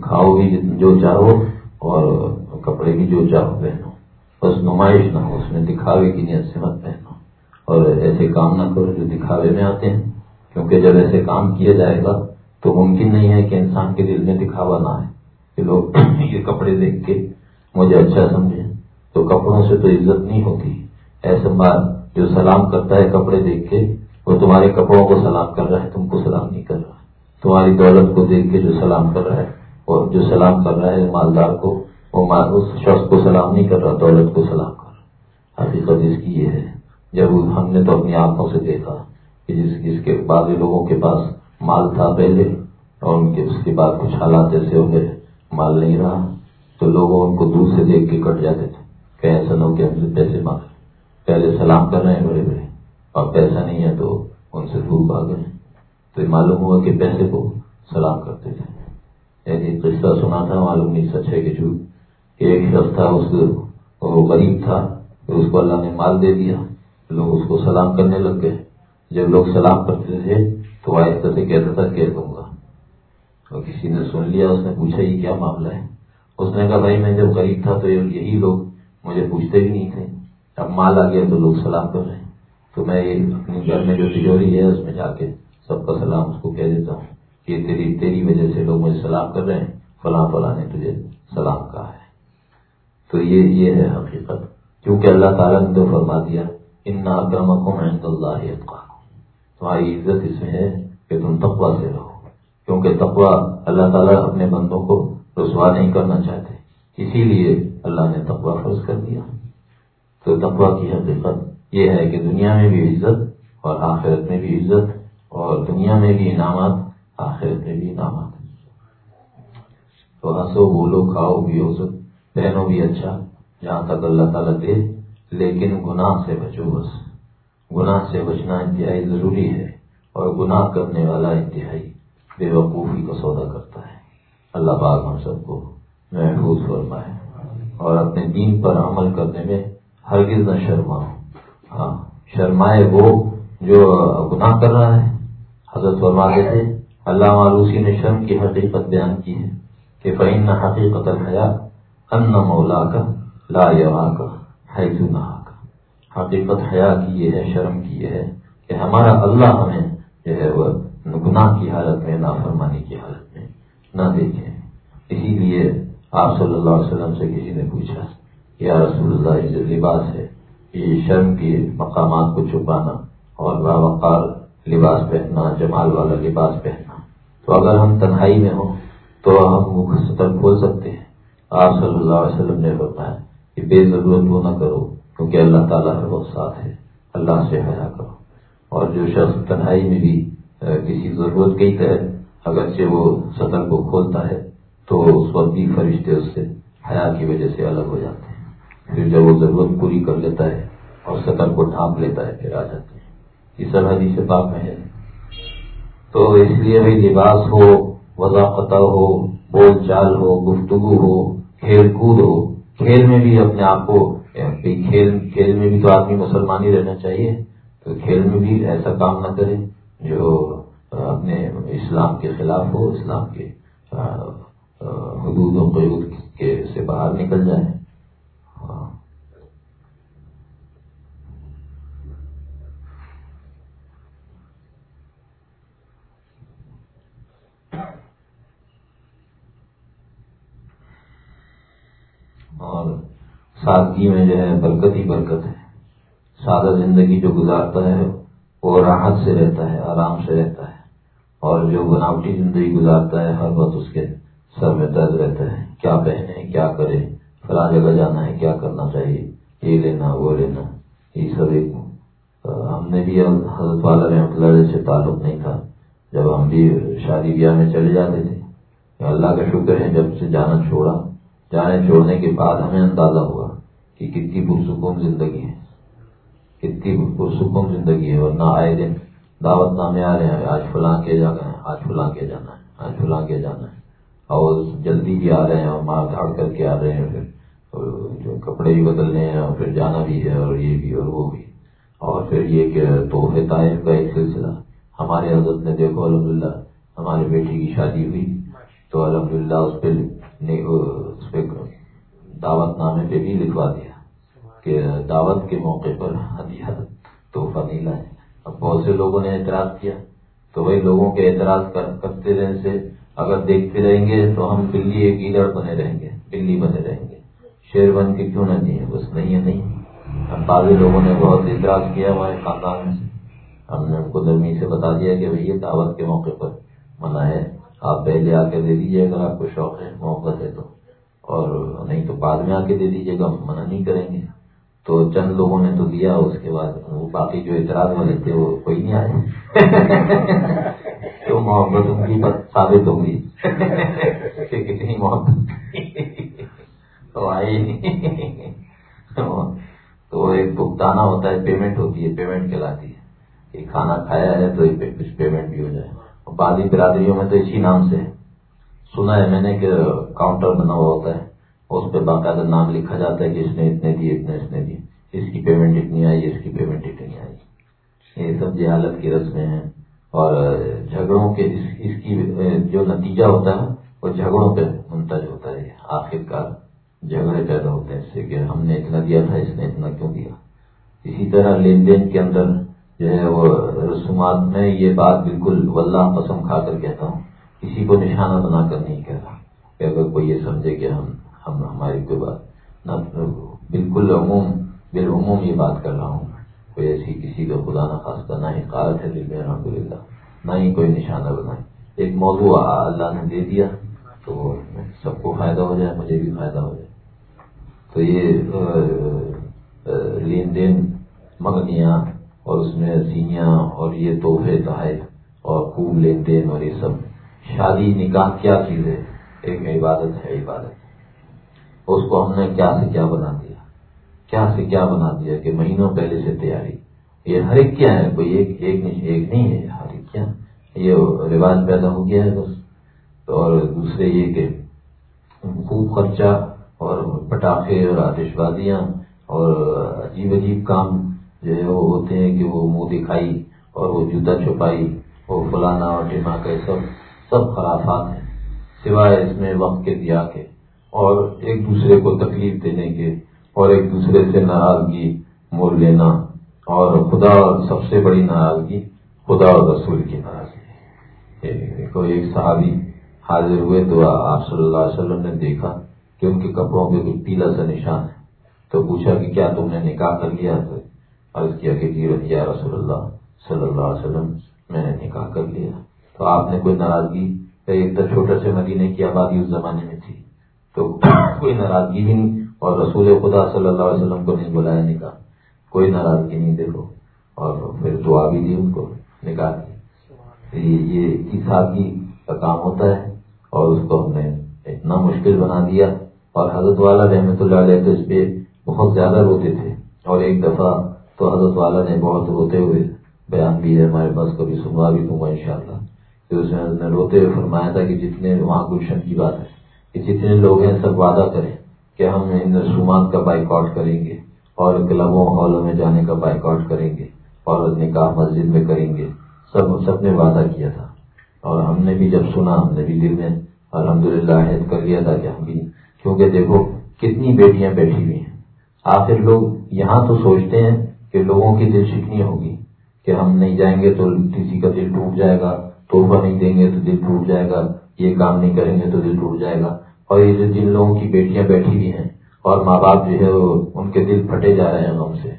A: کھاؤ بھی جو چاہو اور کپڑے بھی جو چاہو پہنو۔ بس نمائش نہ ہو، اس میں دکھاوے کی نیت سے مت پہنو۔ اور ایسے کام نہ کرو جو دکھاوے میں آتے ہیں۔ کیونکہ جب ایسے کام کیا جائے گا تو ممکن نہیں ہے کہ انسان کے دل میں دکھاوا نہ آئے۔ کہ لوگ یہ کپڑے دیکھ کے مجھے اچھا سمجھیں۔ تو کپڑوں سے تو عزت نہیں ہوتی۔ ایسے بات جو سلام کرتا ہے کپڑے دیکھ کے، وہ تمہارے کپڑوں کو سلام کر رہا ہے، تم کو سلام نہیں کر رہا۔ تمہاری دولت کو دیکھ کے جو سلام کر رہا ہے، اور جو سلام کر رہا ہے مالدار کو، وہ اس شخص کو سلام نہیں کر رہا، دولت کو سلام کر رہا۔ حقیقت اس کی یہ ہے، جب ہم نے تو اپنی آنکھوں سے دیکھا کہ جس جس کے بعض لوگوں کے پاس مال تھا پہلے، اور ان کے، اس کے بعد کچھ حالات ایسے ہو گئے، مال نہیں رہا، تو لوگوں ان کو دور سے دیکھ کے کٹ جاتے تھے۔ کہ ایسا نہ ہو کہ ہم سے پیسے مانگ پہلے سلام کر رہے ہیں بڑے بڑے۔ اور پیسہ نہیں ہے تو ان سے دور بھاگ گئے تو یہ معلوم ہوا کہ پیسے کو سلام کرتے تھے۔ یعنی ایک قصہ سنا تھا، معلوم نہیں سچ ہے کہ جھوٹ۔ ایک شخص تھا، اس وہ غریب تھا اس کو اللہ نے مال دے دیا۔ لوگ اس کو سلام کرنے لگ گئے۔ جب لوگ سلام کرتے تھے، تو آہستہ سے کہتا تھا، کہہ دوں گا۔ اور کسی نے سن لیا، اس نے پوچھا، یہ کیا معاملہ ہے؟ اس نے کہا، بھائی، میں جب غریب تھا تو یہی لوگ مجھے پوچھتے بھی نہیں تھے، اب مال آ گیا تو لوگ سلام کر رہے ہیں۔ تو میں یہ اپنے گھر میں جو تجوری ہے، اس میں جا کے سب کا سلام اس کو کہہ دیتا ہوں کہ تیری تیری وجہ سے لوگ مجھے سلام کر رہے ہیں، فلاں فلاں نے تجھے سلام کہا ہے۔ تو یہ یہ ہے حقیقت۔ کیونکہ اللہ تعالیٰ نے تو فرما دیا ان عند اللہ تمہاری عزت اس میں ہے کہ تم تقوا سے رہو، کیونکہ تقوا اللہ تعالیٰ اپنے بندوں کو رسوا نہیں کرنا چاہتے۔ اسی لیے اللہ نے تقوا فرض کر دیا۔ تو تقوا کی حقیقت یہ ہے کہ دنیا میں بھی عزت اور آخرت میں بھی عزت اور دنیا میں بھی انعامات، آخرت میں بھی انعامات۔ تو ہنسو، بولو، کھاؤ بھی ہو پہنو بھی اچھا جہاں تک اللہ تعالیٰ دے، لیکن گناہ سے بچو بس۔ گناہ سے بچنا انتہائی ضروری ہے اور گناہ کرنے والا انتہائی بے وقوفی کو سودا کرتا ہے۔ اللہ پاک ہم سب کو محفوظ فرمائے اور اپنے دین پر عمل کرنے میں ہرگز نہ شرما ہاں شرمائے وہ جو گناہ کر رہا ہے۔ حضرت فرما تھے، اللہ معلوسی نے شرم کی حقیقت بیان کی ہے کہ فعین نہ حقیقت الحیات ان مولا کا لا یوا کا حیض نہ کا حقیقت حیا کی یہ ہے، شرم کی یہ ہے کہ ہمارا اللہ ہمیں جو ہے وہ گناہ کی حالت میں، نافرمانی کی حالت میں نہ دیکھے۔ اسی لیے آپ صلی اللہ علیہ وسلم سے کسی نے پوچھا یا رسول اللہ، یہ لباس ہے، یہ شرم کے مقامات کو چھپانا اور باوقار لباس پہننا، جمال والا لباس پہننا۔ تو اگر ہم تنہائی میں ہوں، تو ہم منہ ستر کھول سکتے ہیں۔ آپ صلی اللہ علیہ وسلم نے بتایا کہ بے ضرورت وہ نہ کرو، کیونکہ اللہ تعالیٰ ہر وقت ساتھ ہے۔ اللہ سے حیا کرو۔ اور جو شخص تنہائی میں بھی کسی ضرورت کے ہی تحت اگرچہ وہ سطر کو کھولتا ہے تو اس وقت بھی فرشتے اس سے حیا کی وجہ سے الگ ہو جاتے ہیں۔ پھر جب وہ ضرورت پوری کر لیتا ہے اور سطر کو ڈھانپ لیتا ہے، پھر آ جاتے ہیں۔ یہ سب حدیث پاک میں ہے۔ تو اس لیے بھائی لباس ہو، وضاقت ہو، بول چال ہو، گفتگو ہو، کھیل کود ہو۔ کھیل میں بھی اپنے آپ کو یعنی کھیل کھیل میں بھی تو آدمی مسلمان ہی رہنا چاہیے۔ تو کھیل میں بھی ایسا کام نہ کرے جو اپنے اسلام کے خلاف ہو، اسلام کے حدود و قیود کے سے باہر نکل جائیں۔ ہاں۔ اور سادگی میں جو ہے برکت ہی برکت ہے۔ سادہ زندگی جو گزارتا ہے، وہ راحت سے رہتا ہے، آرام سے رہتا ہے۔ اور جو بناوٹی زندگی گزارتا ہے، ہر وقت اس کے سر میں درد رہتا ہے۔ کیا پہنے کیا کرے فلاں جگہ جانا ہے، کیا کرنا چاہیے؟ یہ لینا، وہ لینا۔ یہ سب ایک ہم نے بھی حضرت والا رحمۃ اللہ سے تعلق نہیں تھا۔ جب ہم بھی شادی بیاہ میں چلے جاتے تھے۔ اللہ کا شکر ہے، جب سے جانا چھوڑا۔ جانے چھوڑنے کے بعد ہمیں اندازہ ہوا کہ کتنی پرسکون زندگی ہے۔ کتنی پرسکون زندگی ہے۔ ورنہ آئے دن دعوت نامے آ رہے ہیں، آج فلاں کے جانا ہے، آج فلاں کے جانا ہے، آج فلاں کے جانا ہے۔ اور جلدی بھی آ رہے ہیں اور مار دھاڑ کر کے آ رہے ہیں پھر جو کپڑے بھی بدلنے ہیں اور پھر جانا بھی ہے اور یہ بھی اور وہ بھی۔ اور پھر یہ کہ تحفے طائف کا ایک سلسلہ۔ ہمارے حضرت نے دیکھو الحمد للہ ہمارے بیٹی کی شادی ہوئی۔ تو الحمد للہ اس پہ اس پہ دعوت نامے پہ بھی لکھوا دیا کہ دعوت کے موقع پر ہدیہ، تحفہ نیلا ہے اب بہت سے لوگوں نے اعتراض کیا۔ تو وہی لوگوں کے اعتراض کرتے رہنے سے اگر دیکھتے رہیں گے تو ہم بلی ایک ایڈر بنے رہیں گے بلی بنے رہیں گے۔ شیر بن کے کیوں نہ دیے؟ بس نہیں ہے نہیں۔ ہم بعض لوگوں نے بہت اعتراض کیا ہمارے خاندان میں سے۔ ہم نے ان کو نرمی سے بتا دیا کہ بھائی یہ دعوت کے موقع پر منع ہے۔ آپ پہلے آ کے دے دیجیے اگر آپ کو شوق ہے، محبت ہے تو۔ اور نہیں تو بعد میں آ کے دے دیجیے گا منع نہیں کریں گے۔ تو چند لوگوں نے تو دیا، اس کے بعد وہ باقی جو اعتراض والے تھے وہ کوئی نہیں آئے۔ تو محبت ان کی ثابت ہوگی۔ کہ کتنی محبت تو آئی۔ تو ایک بھگتانا ہوتا ہے پیمنٹ ہوتی ہے پیمنٹ کہلاتی ہے۔ کہ کھانا کھایا ہے تو کچھ پیمنٹ بھی ہو جائے۔ اور بعضی برادریوں میں تو اسی نام سے سنا ہے میں نے کہ کاؤنٹر بنا ہوا ہوتا ہے۔ اس پہ باقاعدہ نام لکھا جاتا ہے کہ اس نے اتنے دیے اتنے اس نے دیے۔ اس کی پیمنٹ اتنی آئی اس کی پیمنٹ اتنی آئی۔ یہ سب جہالت کی رسمیں ہیں۔ اور جھگڑوں کے اس کی، جو نتیجہ ہوتا ہے، وہ جھگڑوں پہ منتج ہوتا ہے۔ آخر کار جھگڑے پیدا ہوتے ہیں، اس سے کہ ہم نے اتنا دیا تھا، اس نے اتنا کیوں دیا؟ اسی طرح لین دین کے اندر جو ہے، وہ رسومات میں یہ بات بالکل واللہ قسم کھا کر کہتا ہوں، کسی کو نشانہ بنا کر نہیں کہہ رہا کہ اگر کوئی یہ سمجھے کہ ہم ہم، ہماری کوئی بات نہ، بالکل عموم، بالعموم یہ بات کر رہا ہوں۔ کوئی ایسی کسی کا خدا نہ نہ ہی قارت ہے دل میں الحمد للہ نہ ہی کوئی نشانہ بنائے ایک موضوع اللہ نے دے دیا تو سب کو فائدہ ہو جائے، مجھے بھی فائدہ ہو جائے۔ تو یہ لین دین مگنیاں اور اس میں سینیاں اور یہ تحفے، تحائف اور خوب لین دین اور یہ سب۔ شادی، نکاح کیا چیز ہے؟ ایک عبادت ہے، عبادت۔ اس کو ہم نے کیا سے کیا بنا دیا؟ کیا سے کیا بنا دیا کہ مہینوں پہلے سے تیاری؟ یہ ہر ایک کیا ہے؟ کوئی ایک ایک ایک نہیں ہے ہر ایک کیا یہ رواج پیدا ہو گیا ہے بس۔ اور دوسرے یہ کہ خوب خرچہ اور پٹاخے اور آتش بازیاں اور عجیب عجیب کام جو ہے وہ ہوتے ہیں کہ وہ منہ دکھائی اور وہ جوتا چھپائی، وہ فلانا اور ٹماکے سب سب خرافات ہیں۔ سوائے اس میں وقت کے دیا کے۔ اور ایک دوسرے کو تکلیف دینے کے اور ایک دوسرے سے ناراضگی مول لینا، اور خدا سب سے بڑی ناراضگی خدا اور رسول کی ناراضگی کوئی ایک صحابی حاضر ہوئے تو آپ صلی اللہ علیہ وسلم نے دیکھا کہ ان کے کپڑوں پہ کوئی پیلا سا نشان ہے۔ تو پوچھا کہ کیا تم نے نکاح کر لیا؟ عرض کیا کہ جی یا رسول اللہ صلی اللہ علیہ وسلم، میں نے نکاح کر لیا۔ تو آپ نے کوئی ناراضگی ایک تو چھوٹا سے مدینے کی آبادی اس زمانے میں تھی۔ تو کوئی ناراضگی بھی نہیں۔ اور رسول خدا صلی اللہ علیہ وسلم کو نہیں بلایا، نکاح۔ کوئی ناراضگی نہیں، دیکھو۔ اور پھر دعا بھی دی ان کو، نکاح کی۔ یہ سادگی کا کام ہوتا ہے اور اس کو ہم نے اتنا مشکل بنا دیا۔ اور حضرت والا رحمۃ اللہ علیہ تو اس پہ بہت زیادہ روتے تھے۔ اور ایک دفعہ تو حضرت والا نے بہت روتے ہوئے بیان بھی ہے، ہمارے پاس کبھی سنوا بھی دوں گا ان شاء اللہ پھر اس نے روتے ہوئے فرمایا تھا کہ جتنے وہاں گلشن کی بات ہے، کہ جتنے لوگ ہیں سب وعدہ کریں۔ کہ ہم ان رسومات کا بائک آؤٹ کریں گے اور کلبوں ہالوں میں جانے کا بائک آؤٹ کریں گے اور نکاح مسجد میں کریں گے۔ سب سب نے وعدہ کیا تھا۔ اور ہم نے بھی جب سنا، ہم نے بھی دل میں الحمد للہ عہد کر لیا تھا کہ ہم بھی، کیونکہ دیکھو کتنی بیٹیاں بیٹھی ہوئی ہیں۔ آخر لوگ یہاں تو سوچتے ہیں کہ لوگوں کی دل شکنی ہوگی کہ ہم نہیں جائیں گے تو کسی کا دل ٹوٹ جائے گا تحفہ نہیں دیں گے تو دل ٹوٹ جائے گا، یہ کام نہیں کریں گے تو دل ٹوٹ جائے گا۔ اور یہ جو جن لوگوں کی بیٹیاں بیٹھی ہوئی ہیں اور ماں باپ جو ہے وہ ان کے دل پھٹے جا رہے ہیں غم سے،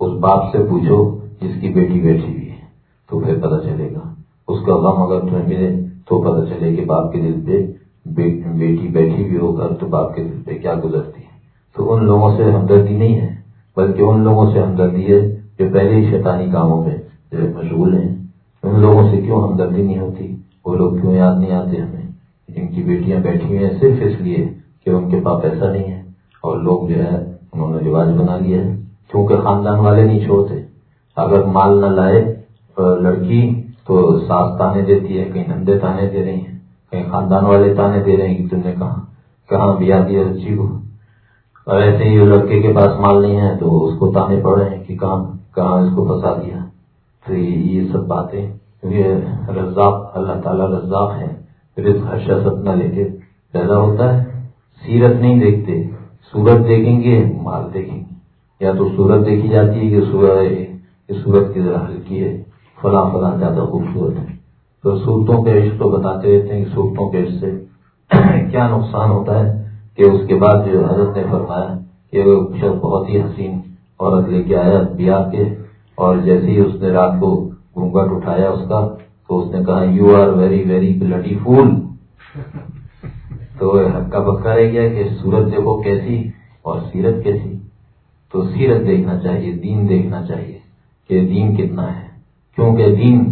A: اس باپ سے پوچھو جس کی بیٹی بیٹھی ہوئی ہے، تو پھر پتہ چلے گا۔ اس کا غم اگر تمہیں ملے تو پتہ چلے کہ باپ کے دل پہ بیٹی بیٹھی بھی ہو گھر تو باپ کے دل پہ کیا گزرتی ہے۔ تو ان لوگوں سے ہمدردی نہیں ہے، بلکہ ان لوگوں سے ہمدردی ہے جو پہلے ہی شیطانی کاموں میں مشغول ہیں۔ ان لوگوں سے کیوں ہمدردی نہیں ہوتی؟ وہ لوگ کیوں یاد نہیں آتے ہمیں؟ جن کی بیٹیاں بیٹھی ہوئی ہیں صرف اس لیے کہ ان کے پاس پیسہ نہیں ہے اور لوگ جو ہے انہوں نے رواج بنا لیا ہے۔ کیونکہ خاندان والے نہیں چھوڑتے اگر مال نہ لائے لڑکی تو ساس تانے دیتی ہے، کہیں نندے تانے دے رہی ہیں، کہیں خاندان والے تانے دے رہے ہیں کہ تم نے کہاں کہاں بیا دیا بچی کو اور ایسے ہی لڑکے کے پاس مال نہیں ہے تو اس کو تانے پڑ رہے ہیں کہ کہاں کہاں اس کو پھنسا دیا۔ تو یہ سب باتیں۔ کیونکہ رزاق، اللہ تعالیٰ رزاق ہے رزق ہر شخص لے کے پیدا ہوتا ہے۔ سیرت نہیں دیکھتے، سورت دیکھیں گے، مال دیکھیں گے۔ یا تو سورت دیکھی جاتی ہے کہ سورج سورت کی ذرا ہلکی ہے، فلاں فلاں زیادہ خوبصورت ہے۔ تو صورتوں کے عشق تو بتاتے رہتے ہیں کہ صورتوں کے عشق سے کیا نقصان ہوتا ہے کہ اس کے بعد جو حضرت نے فرمایا کہ وہ شخص بہت ہی حسین عورت لے کے آیا بیاہ کے، اور جیسے ہی اس نے رات کو گھونگٹ اٹھایا اس کا تو اس نے کہا you are very very bloody fool تو ہکا بکا رہ گیا کہ سورت دیکھو کیسی اور سیرت کیسی۔ تو سیرت دیکھنا چاہیے، دین دیکھنا چاہیے کہ دین کتنا ہے۔ کیونکہ دین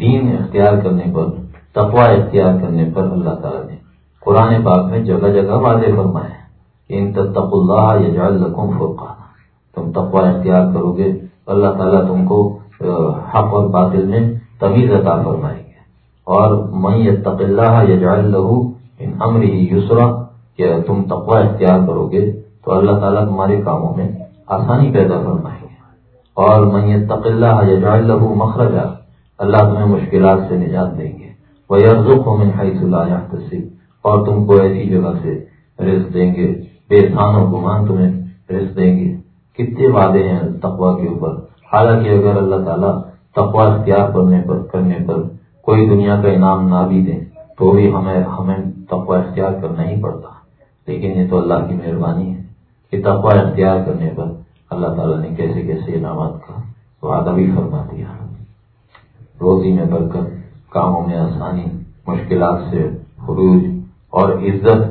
A: دین اختیار کرنے پر تقوا اختیار کرنے پر اللہ تعالیٰ نے قرآن پاک میں جگہ جگہ واضح فرمایا کہ ان تق اللہ یا لکم فرقان تم تقوا اختیار کرو گے، اللہ تعالیٰ تم کو حق اور باطل میں تمیز عطا فرمائیں گے۔ اور میں یتق اللہ یا لہو ان امر یسرا، کہ تم تقوا اختیار کرو گے، تو اللہ تعالیٰ تمہارے کاموں میں آسانی پیدا فرمائیں گے۔ اور میں یتق اللہ یا لہو مخرجہ اللہ تمہیں مشکلات سے نجات دیں گے۔ وہ یرزق من حیث لا اور تم کو ایسی جگہ سے رزق دیں گے، بے تھان و گمان تمہیں رزق دیں گے۔ کتنے وعدے ہیں تقوا کے اوپر۔ حالانکہ اگر اللہ تعالیٰ تقوا اختیار کرنے پر کرنے پر کوئی دنیا کا انعام نہ بھی دیں تو بھی ہمیں ہمیں تقوا اختیار کرنا ہی پڑتا۔ لیکن یہ تو اللہ کی مہربانی ہے کہ تقوا اختیار کرنے پر اللہ تعالیٰ نے کیسے کیسے انعامات کا وعدہ بھی فرما دیا۔ روزی میں برکت، کاموں میں آسانی، مشکلات سے خروج اور عزت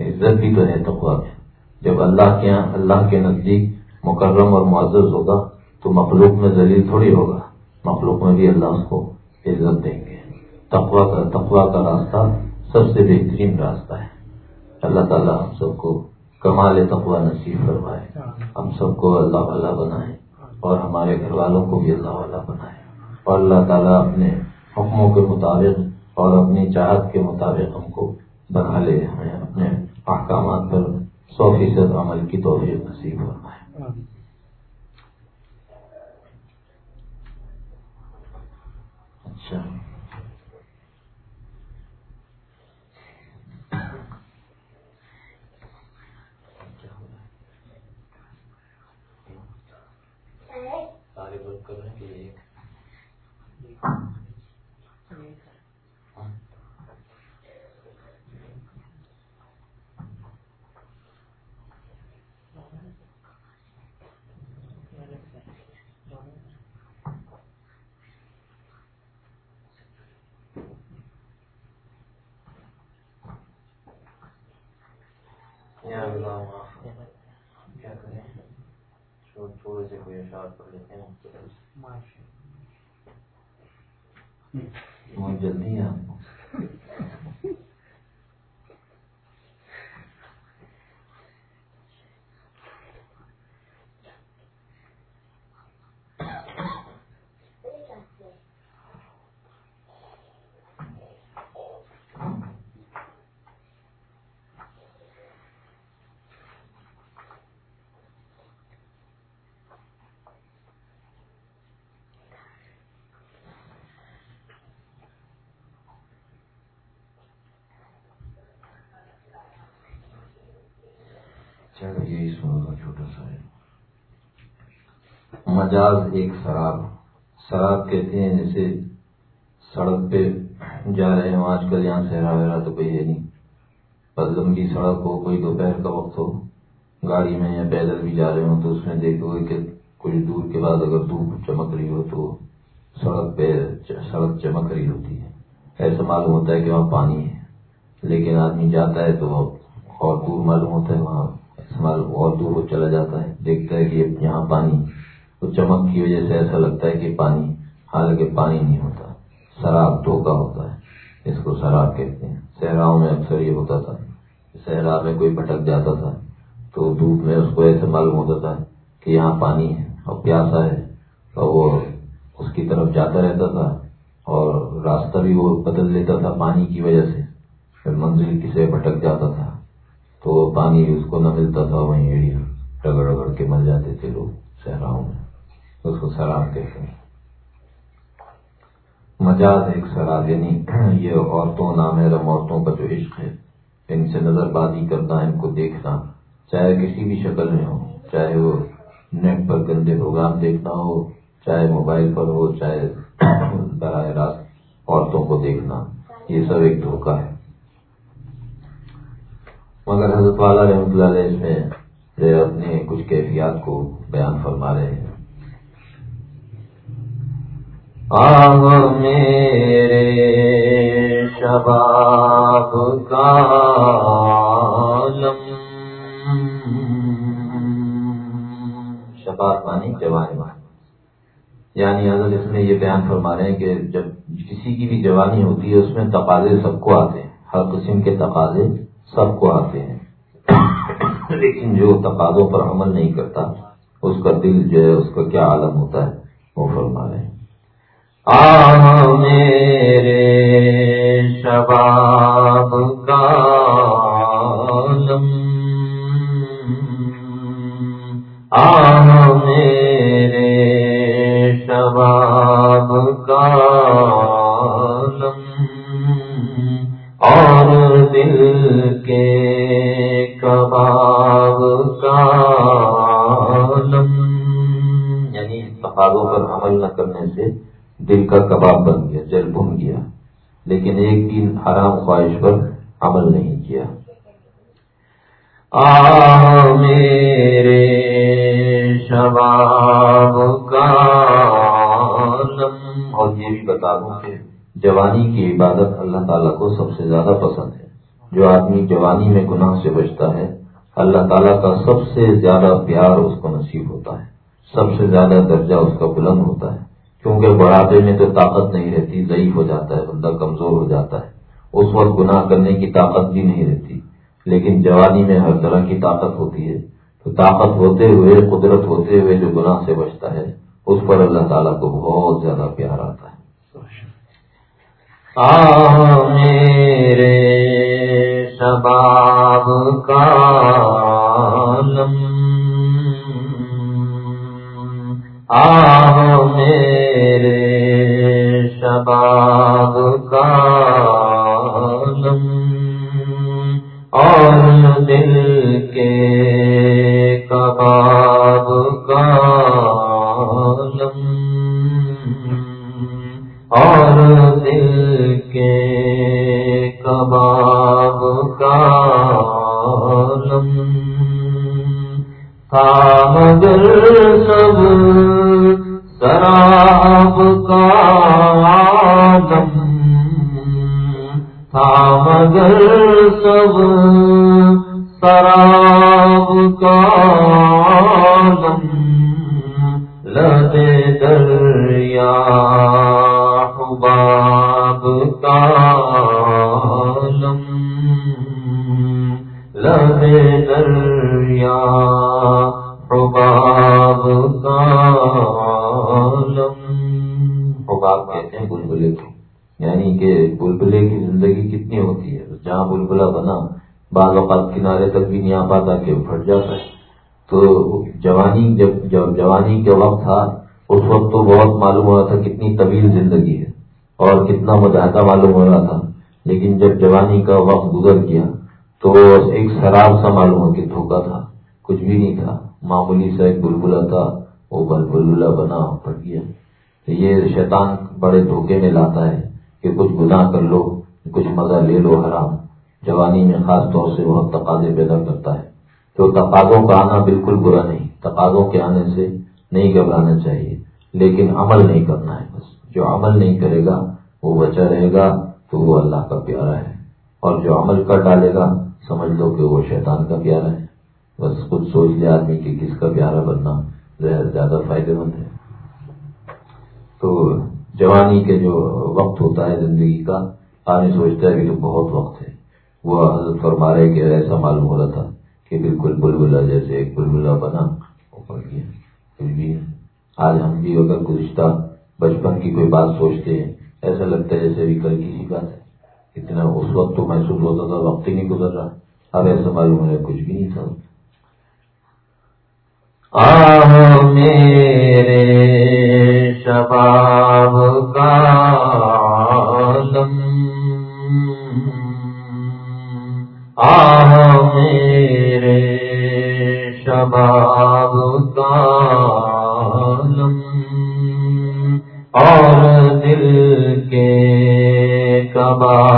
A: عزت بھی تو ہے تقوا میں۔ جب اللہ کے اللہ کے نزدیک مکرم اور معزز ہوگا تو مخلوق میں ذلیل تھوڑی ہوگا۔ مخلوق میں بھی اللہ اس کو عزت دیں گے۔ تقوا کا تقوا کا راستہ سب سے بہترین راستہ ہے۔ اللہ تعالیٰ ہم سب کو کمال تقوا نصیب کروائے ہم سب کو اللہ والا بنائے اور ہمارے گھر والوں کو بھی اللہ والا بنائے۔ اور اللہ تعالیٰ اپنے حکموں کے مطابق اور اپنی چاہت کے مطابق ہم کو بنا لے ہمیں اپنے احکامات پر سو فیصد عمل کی توفیق نصیب فرمائے۔ اچھا۔ سارے بند کر رہے ہیں۔ کیا کریں؟ تھوڑے سے کوئی اشار پڑھ لیتے ہیں۔ جلدی ہے آپ کو چلو یہی سنو گا چھوٹا سا ہے مجاز ایک شراب شراب کہتے ہیں جیسے سڑک پہ جا رہے ہوں۔ آج کل یہاں سہرا وہرا تو کوئی ہے نہیں۔ بس لمبی سڑک ہو، کوئی دوپہر کا وقت ہو، گاڑی میں یا پیدل بھی جا رہے ہوں تو اس میں دیکھو گے کہ کچھ دور کے بعد اگر دھوپ چمک رہی ہو تو سڑک پہ سڑک چمک رہی ہوتی ہے۔ ایسا معلوم ہوتا ہے کہ وہاں پانی ہے۔ لیکن آدمی جاتا ہے تو اور دور معلوم ہوتا ہے، وہاں معلوم اور دور وہ چلا جاتا ہے، دیکھتا ہے کہ یہاں پانی تو چمک کی وجہ سے ایسا لگتا ہے کہ پانی، حالانکہ پانی نہیں ہوتا شراب دھوکا ہوتا ہے۔ اس کو شراب کہتے ہیں۔ صحراؤں میں اکثر یہ ہوتا تھا۔ صحرا میں کوئی بھٹک جاتا تھا، تو دھوپ میں اس کو ایسے معلوم ہوتا تھا کہ یہاں پانی ہے اور پیاسا ہے۔ اور وہ اس کی طرف جاتا رہتا تھا اور راستہ بھی وہ بدل لیتا تھا پانی کی وجہ سے۔ پھر منزل کسے بھٹک جاتا تھا۔ تو پانی اس کو نہ ملتا تھا، وہیں رگڑ رگڑ کے مر جاتے تھے لوگ صحراؤں میں۔ اس کو سراب کہتے ہیں۔ مجاز ایک سراب یعنی یہ عورتوں، نامحرم عورتوں کا جو عشق ہے، ان سے نظر بازی کرنا، ان کو دیکھنا، چاہے کسی بھی شکل میں ہو، چاہے وہ نیٹ پر گندے پروگرام دیکھنا ہو، چاہے موبائل پر ہو، چاہے براہ راست عورتوں کو دیکھنا، یہ سب ایک دھوکہ ہے۔ مگر حضرت والا رحمۃ اللہ علیہ اس میں اپنے کچھ کیفیات کو بیان فرما رہے ہیں۔ میرے شباب کا شباب مانی جوانی مانی یعنی حضرت اس میں یہ بیان فرما رہے ہیں کہ جب کسی کی بھی جوانی ہوتی ہے، اس میں تقاضے سب کو آتے ہیں۔ ہر قسم کے تقاضے سب کو آتے ہیں۔ لیکن جو تقاضوں پر عمل نہیں کرتا، اس کا دل جو ہے، اس کا کیا عالم ہوتا ہے، وہ فرما رہے ہیں۔ میرے شباب کا آ میرے شباب کا اور دل کے کباب کا یعنی تقاضوں پر عمل نہ کرنے سے دل کا کباب بن گیا، جل بھن گیا، لیکن ایک دن حرام خواہش پر عمل نہیں کیا۔ آ میرے شباب کا اور یہ بھی بتا دوں کہ جوانی کی عبادت اللہ تعالیٰ کو سب سے زیادہ پسند ہے۔ جو آدمی جوانی میں گناہ سے بچتا ہے، اللہ تعالیٰ کا سب سے زیادہ پیار اس کو نصیب ہوتا ہے، سب سے زیادہ درجہ اس کا بلند ہوتا ہے۔ کیونکہ بڑھاپے میں تو طاقت نہیں رہتی، ضعیف ہو جاتا ہے، بندہ کمزور ہو جاتا ہے۔ اس وقت گناہ کرنے کی طاقت بھی نہیں رہتی۔ لیکن جوانی میں ہر طرح کی طاقت ہوتی ہے۔ تو طاقت ہوتے ہوئے، قدرت ہوتے ہوئے جو گناہ سے بچتا ہے، اس پر اللہ تعالیٰ کو بہت زیادہ پیار آتا ہے۔ آ میرے شباب کا آ میرے شباب کا اور دل کے کباب کا اور دل کے کباب کا تھا مگر سب شراب کا عالم۔ تھا مگر سب شراب کا عالم۔ لدے دریا باب کا عالم۔ لدے دریا بلبلا بعض اوقات کنارے تک بھی نہیں آ پاتا کہ پھٹ جاتا ہے۔ تو جوانی، جب جب جوانی کے وقت تھا، اس وقت تو بہت معلوم ہو رہا تھا کتنی طویل زندگی ہے اور کتنا مجاہدہ معلوم ہو رہا تھا۔ لیکن جب جوانی کا وقت گزر گیا، تو ایک شراب سا معلوم ہو کہ دھوکا تھا۔ کچھ بھی نہیں تھا۔ معمولی سا ایک بلبلا تھا، وہ بل بلبلا بنا پڑ گیا۔ یہ شیطان بڑے دھوکے میں لاتا ہے کہ کچھ گناہ کر لو، کچھ مزہ لے لو، حرام۔ جوانی میں خاص طور سے بہت تقاضے پیدا کرتا ہے۔ تو تقاضوں کا آنا بالکل برا نہیں، تقاضوں کے آنے سے نہیں گھبرانا چاہیے، لیکن عمل نہیں کرنا ہے بس۔ جو عمل نہیں کرے گا، وہ بچا رہے گا، تو وہ اللہ کا پیارا ہے۔ اور جو عمل کر ڈالے گا، سمجھ لو کہ وہ شیطان کا پیارا ہے۔ بس خود سوچ لے آدمی کہ کس کا پیارا بننا زیادہ فائدے مند ہے۔ تو جوانی کے جو وقت ہوتا ہے زندگی کا، آدمی سوچتا ہے کہ جو بہت وقت ہے۔ وہ حضرت فرما رہے کہ ایسا معلوم ہو رہا تھا کہ بالکل بلبلا جیسے ایک بلبلا بنا وہ گیا کچھ بھی آج ہم بھی اگر گزشتہ بچپن کی کوئی بات سوچتے ہیں، ایسا لگتا ہے جیسے بھی کل کسی بات ہے۔ اتنا اس وقت تو محسوس ہوتا تھا، وقت ہی نہیں گزر رہا۔ اب ایسا معلوم ہے، کچھ بھی نہیں تھا۔ آ میرے شباب کا بابا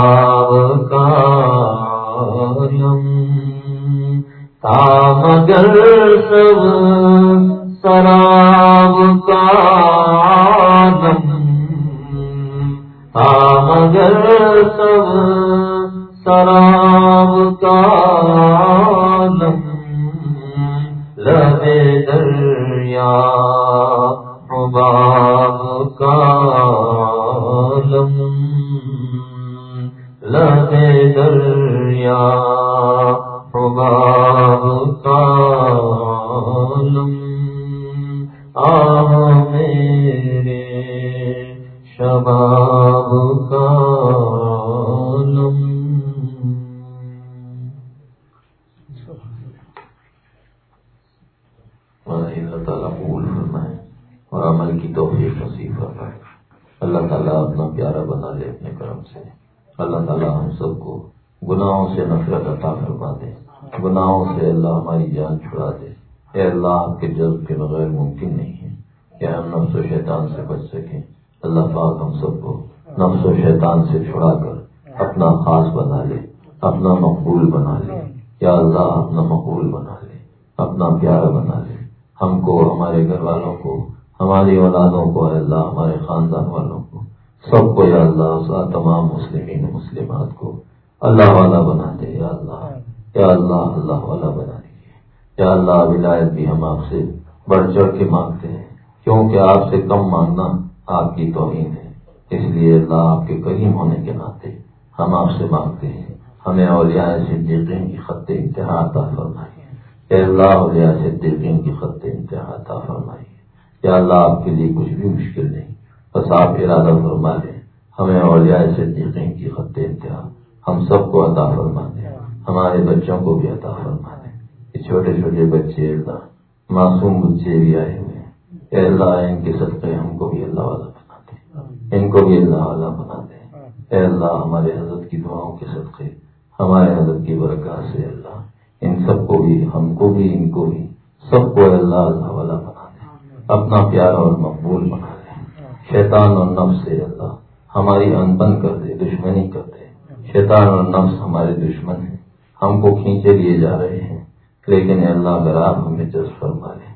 A: ہم نفس و شیطان سے بچ سکیں۔ اللہ پاک ہم سب کو نفس و شیطان سے چھڑا کر اپنا خاص بنا لے، اپنا مقبول بنا لے۔ یا اللہ، اپنا مقبول بنا لے، اپنا پیارا بنا لے۔ ہم کو، ہمارے گھر والوں کو، ہماری اولادوں کو اللہ، ہمارے خاندان والوں کو، سب کو یا اللہ تمام مسلمین مسلمات کو اللہ والا بنا دے۔ یا اللہ یا اللہ اللہ والا بنا دیجیے یا اللہ، ولایت بھی ہم آپ سے بڑھ چڑھ کے مانگتے ہیں۔ کیونکہ آپ سے کم مانگنا آپ کی توہین ہے۔ اس لیے اللہ آپ کے کریم ہونے کے ناطے ہم آپ سے مانگتے ہیں۔ ہمیں اولیاء صدیقین کی خط انتہا عطا فرمائیے۔ اے اللہ، اولیاء صدیقین کی خط انتہا عطا فرمائیے۔ یا اللہ، آپ کے لیے کچھ بھی مشکل نہیں۔ بس آپ ارادہ فرما دیں ہمیں اولیاء صدیقین کی خط انتہا ہم سب کو عطا فرما دیں۔ ہمارے بچوں کو بھی عطا فرما دیں۔ یہ چھوٹے چھوٹے بچے اللہ معصوم بچے بھی آئے ہوئے اے اللہ، ان کے صدقے ہم کو بھی اللہ والا بنا دیں ان کو بھی اللہ والا بنا دیں اے اللہ، ہمارے حضرت کی دعاؤں کے صدقے، ہمارے حضرت کی برکات سے اللہ، ان سب کو بھی، ہم کو بھی، ان کو بھی سب کو اللہ اللہ والا بنا دیں اپنا پیارا اور مقبول بنا دیں شیطان اور نفس سے اللہ ہماری انبن کر دے دشمنی کر دے شیطان اور نفس ہمارے دشمن ہیں۔ ہم کو کھینچے لیے جا رہے ہیں۔ لیکن اللہ، اگر آپ ہمیں جذب فرما لیں۔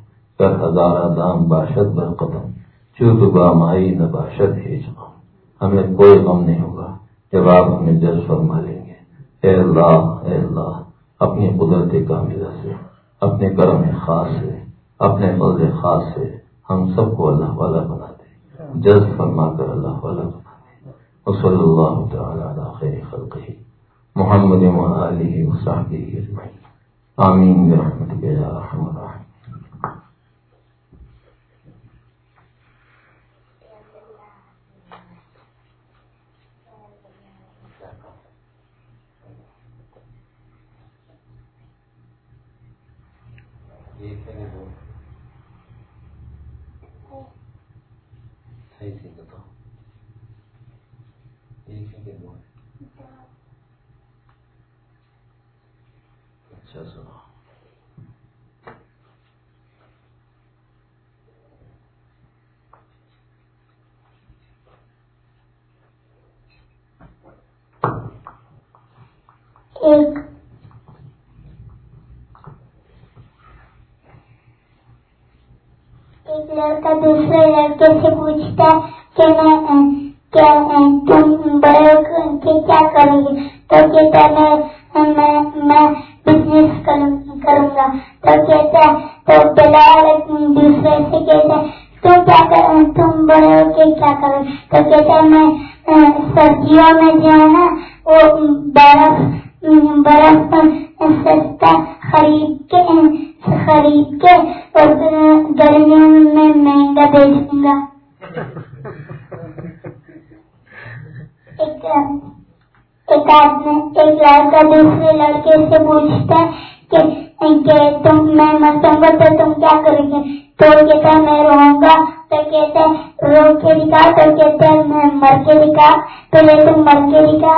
A: کر ہزارہ دام باشد بر قدم چوت با مائی نہ باشد ہے جمع ہمیں کوئی غم نہیں ہوگا جب آپ ہمیں جذب فرما لیں گے۔ اے اللہ اے اللہ، اپنی قدرت کاملہ سے، اپنے کرم خاص سے، اپنے فضل خاص سے ہم سب کو اللہ والا بنا دے۔ جذب فرما کر اللہ والا بنا دے۔ وصلی اللہ تعالی علی خیر خلقہ۔ محمد علیہ وصحبہ اجمعین۔ آمین برحمتک یا ارحم الراحمین۔ ایک۔ ایک لڑکا
B: دوسرے لڑکے سے پوچھتا کہ میں کہ تم بڑے کے کیا کرو گی تو کہتا میں میں بزنس کروں گا۔ تو کہتا تو بلال دوسرے سے کہتا تو کیا کر تم بڑے ہو کے کیا کرو؟ تو کہتا میں سردیوں میں جو ہے نا وہ برف برف سستا خرید کے خرید کے اور گرمیوں میں مہنگا بیچوں گا۔ ایک آدمی ایک لڑکا دوسرے لڑکے سے پوچھتا ہے کہ تم میں مرتا ہوں تو تم کیا کرو گے؟ تو کہتا ہے میں رہوں گا۔ تو کہتے ہیں رو کے دکھا تو کہتے ہیں میں مر کے دکھا تو یہ تم مر کے دکھا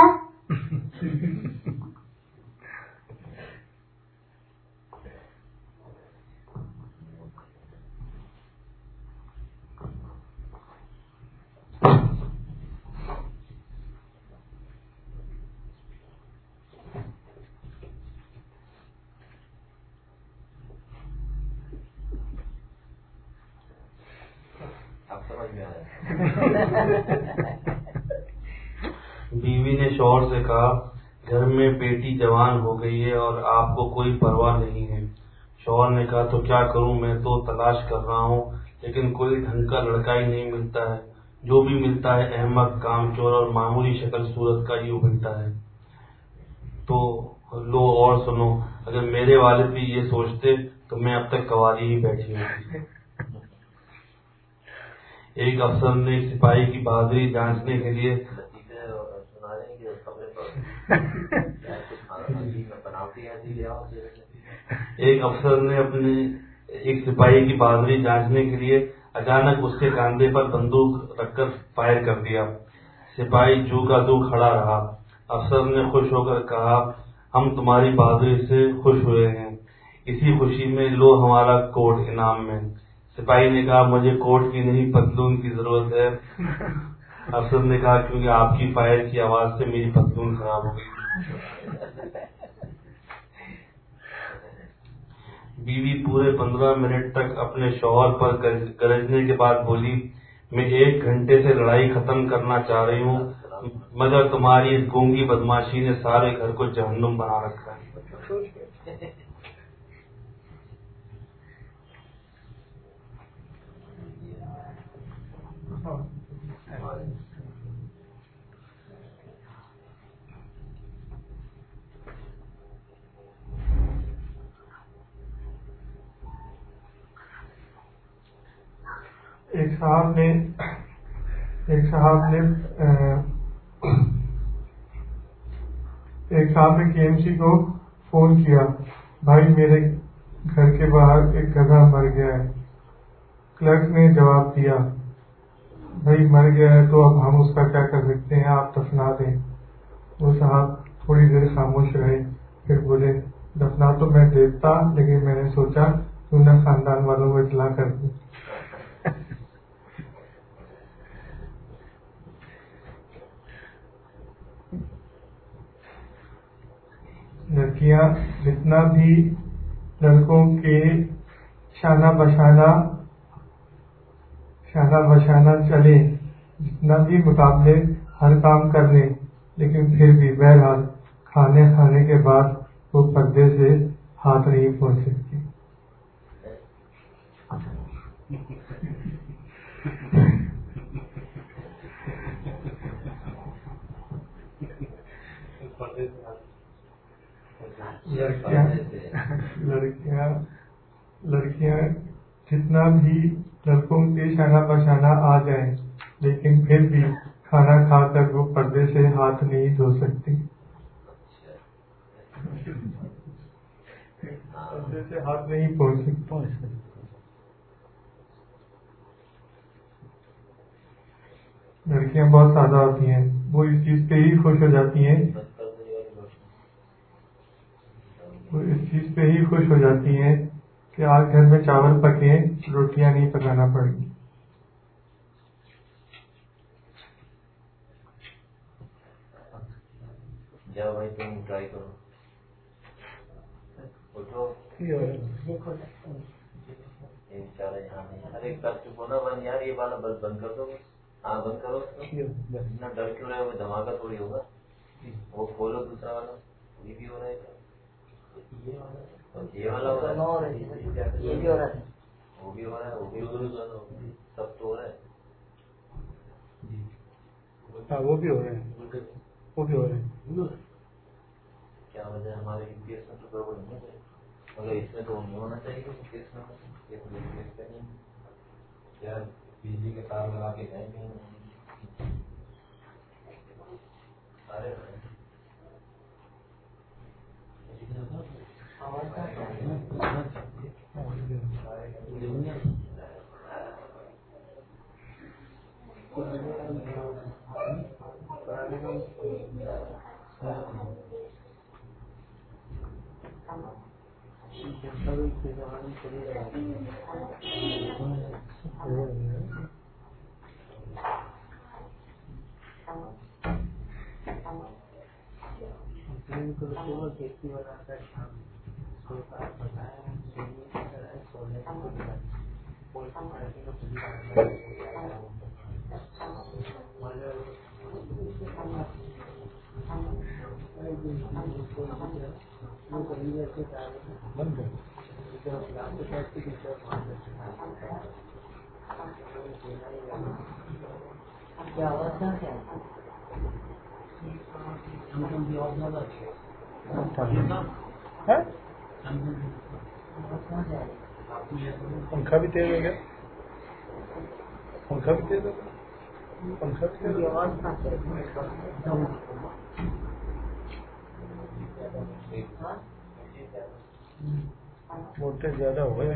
C: بیوی نے شوہر سے کہا، گھر میں بیٹی جوان ہو گئی ہے اور آپ کو کوئی پرواہ نہیں ہے۔ شوہر نے کہا، تو کیا کروں؟ میں تو تلاش کر رہا ہوں، لیکن کوئی ڈھنگ کا لڑکا ہی نہیں ملتا ہے۔ جو بھی ملتا ہے، احمد، کام چور اور معمولی شکل صورت کا ہی ملتا ہے۔ تو لو، اور سنو، اگر میرے والد بھی یہ سوچتے، تو میں اب تک کواری ہی بیٹھی ہوتی۔ ایک افسر نے سپاہی کی بہادری جانچنے کے لیے ایک افسر نے اپنے ایک سپاہی کی بہادری جانچنے کے لیے اچانک اس کے کاندھے پر بندوق رکھ کر فائر کر دیا۔ سپاہی جو کا دو کھڑا رہا۔ افسر نے خوش ہو کر کہا، ہم تمہاری بہادری سے خوش ہوئے ہیں۔ اسی خوشی میں لو ہمارا کوٹ انعام میں۔ سپاہی نے کہا، مجھے کوٹ کی نہیں، پتلون کی ضرورت ہے۔ افسر نے کہا، کیونکہ آپ کی فائر کی آواز سے میری پتلون خراب ہو گئی۔ بیوی پورے پندرہ منٹ تک اپنے شوہر پر گرجنے کے بعد بولی، میں ایک گھنٹے سے لڑائی ختم کرنا چاہ رہی ہوں۔ مگر تمہاری اس گونگی بدماشی نے سارے گھر کو جہنم بنا رکھا ہے۔
D: ایک صاحب نے، ایک صاحب نے ایک صاحب نے کے ایم سی کو فون کیا، بھائی میرے گھر کے باہر ایک گدھا مر گیا ہے۔ کلرک نے جواب دیا بھائی مر گیا ہے تو اب ہم اس کا کیا کر سکتے ہیں؟ آپ دفنا دیں۔ وہ صاحب تھوڑی دیر خاموش رہے، پھر بولے، دفنا تو میں دیتا، لیکن میں نے سوچا کیوں نہ خاندان والوں کو اطلاع کر دوں۔ لڑکیاں جتنا بھی لڑکوں کے شانہ بشانہ شانہ بشانہ چلے، جتنا بھی مقابلے، ہر کام کر لیں لیکن پھر بھی بہرحال کھانے کھانے کے بعد وہ پردے سے ہاتھ نہیں پہنچ سکتی لڑکیاں لڑکیاں لڑکیاں جتنا بھی لڑکوں کے شانہ بشانہ آ جائیں، لیکن پھر بھی کھانا کھا کر وہ پردے سے ہاتھ نہیں دھو سکتی پردے سے ہاتھ نہیں پہنچ سکتی لڑکیاں بہت سادہ ہوتی ہیں۔ وہ اس چیز پہ ہی خوش ہو جاتی ہیں۔ وہ اس چیز پہ ہی خوش ہو جاتی ہیں۔ کہ آج گھر میں چاول پکے روٹیاں نہیں پکانا پڑ گی۔
A: بھائی، تم ٹرائی کرو۔
E: یہاں نہیں بند یار، یہ والا بس بند کر دو۔ ہاں بند کرو۔ اتنا ڈر کیوں رہے دھماکہ تھوڑی ہوگا۔ وہ کھولو دوسرا والا۔ یہ بھی ہو رہا ہے۔ یہ والا ہو رہا ہے۔
F: یہ بھی ہو رہا ہے
E: وہ بھی ہو رہا ہے۔ وہ بھی ہو رہا ہے۔ سب تو ہو رہا ہے۔
G: ہاں وہ بھی ہو رہے ہیں۔ وہ بھی ہو رہے ہیں۔
E: کیا وجہ ہے؟ ہمارے کیس میں تو گڑبڑ نہیں ہے۔ مگر اس میں تو نہیں ہونا چاہیے کیس میں کا نہیں۔ کیا بجلی کے تار لگا کے گئے کہیں؟ سارے سولہ کے شام
G: ہاں؟ پنکھا بھی تیز ہو گیا۔ پنکھا بھی تیز ہو گیا۔ پنکھا بھی تیز ہو وولٹیج زیادہ ہو گیا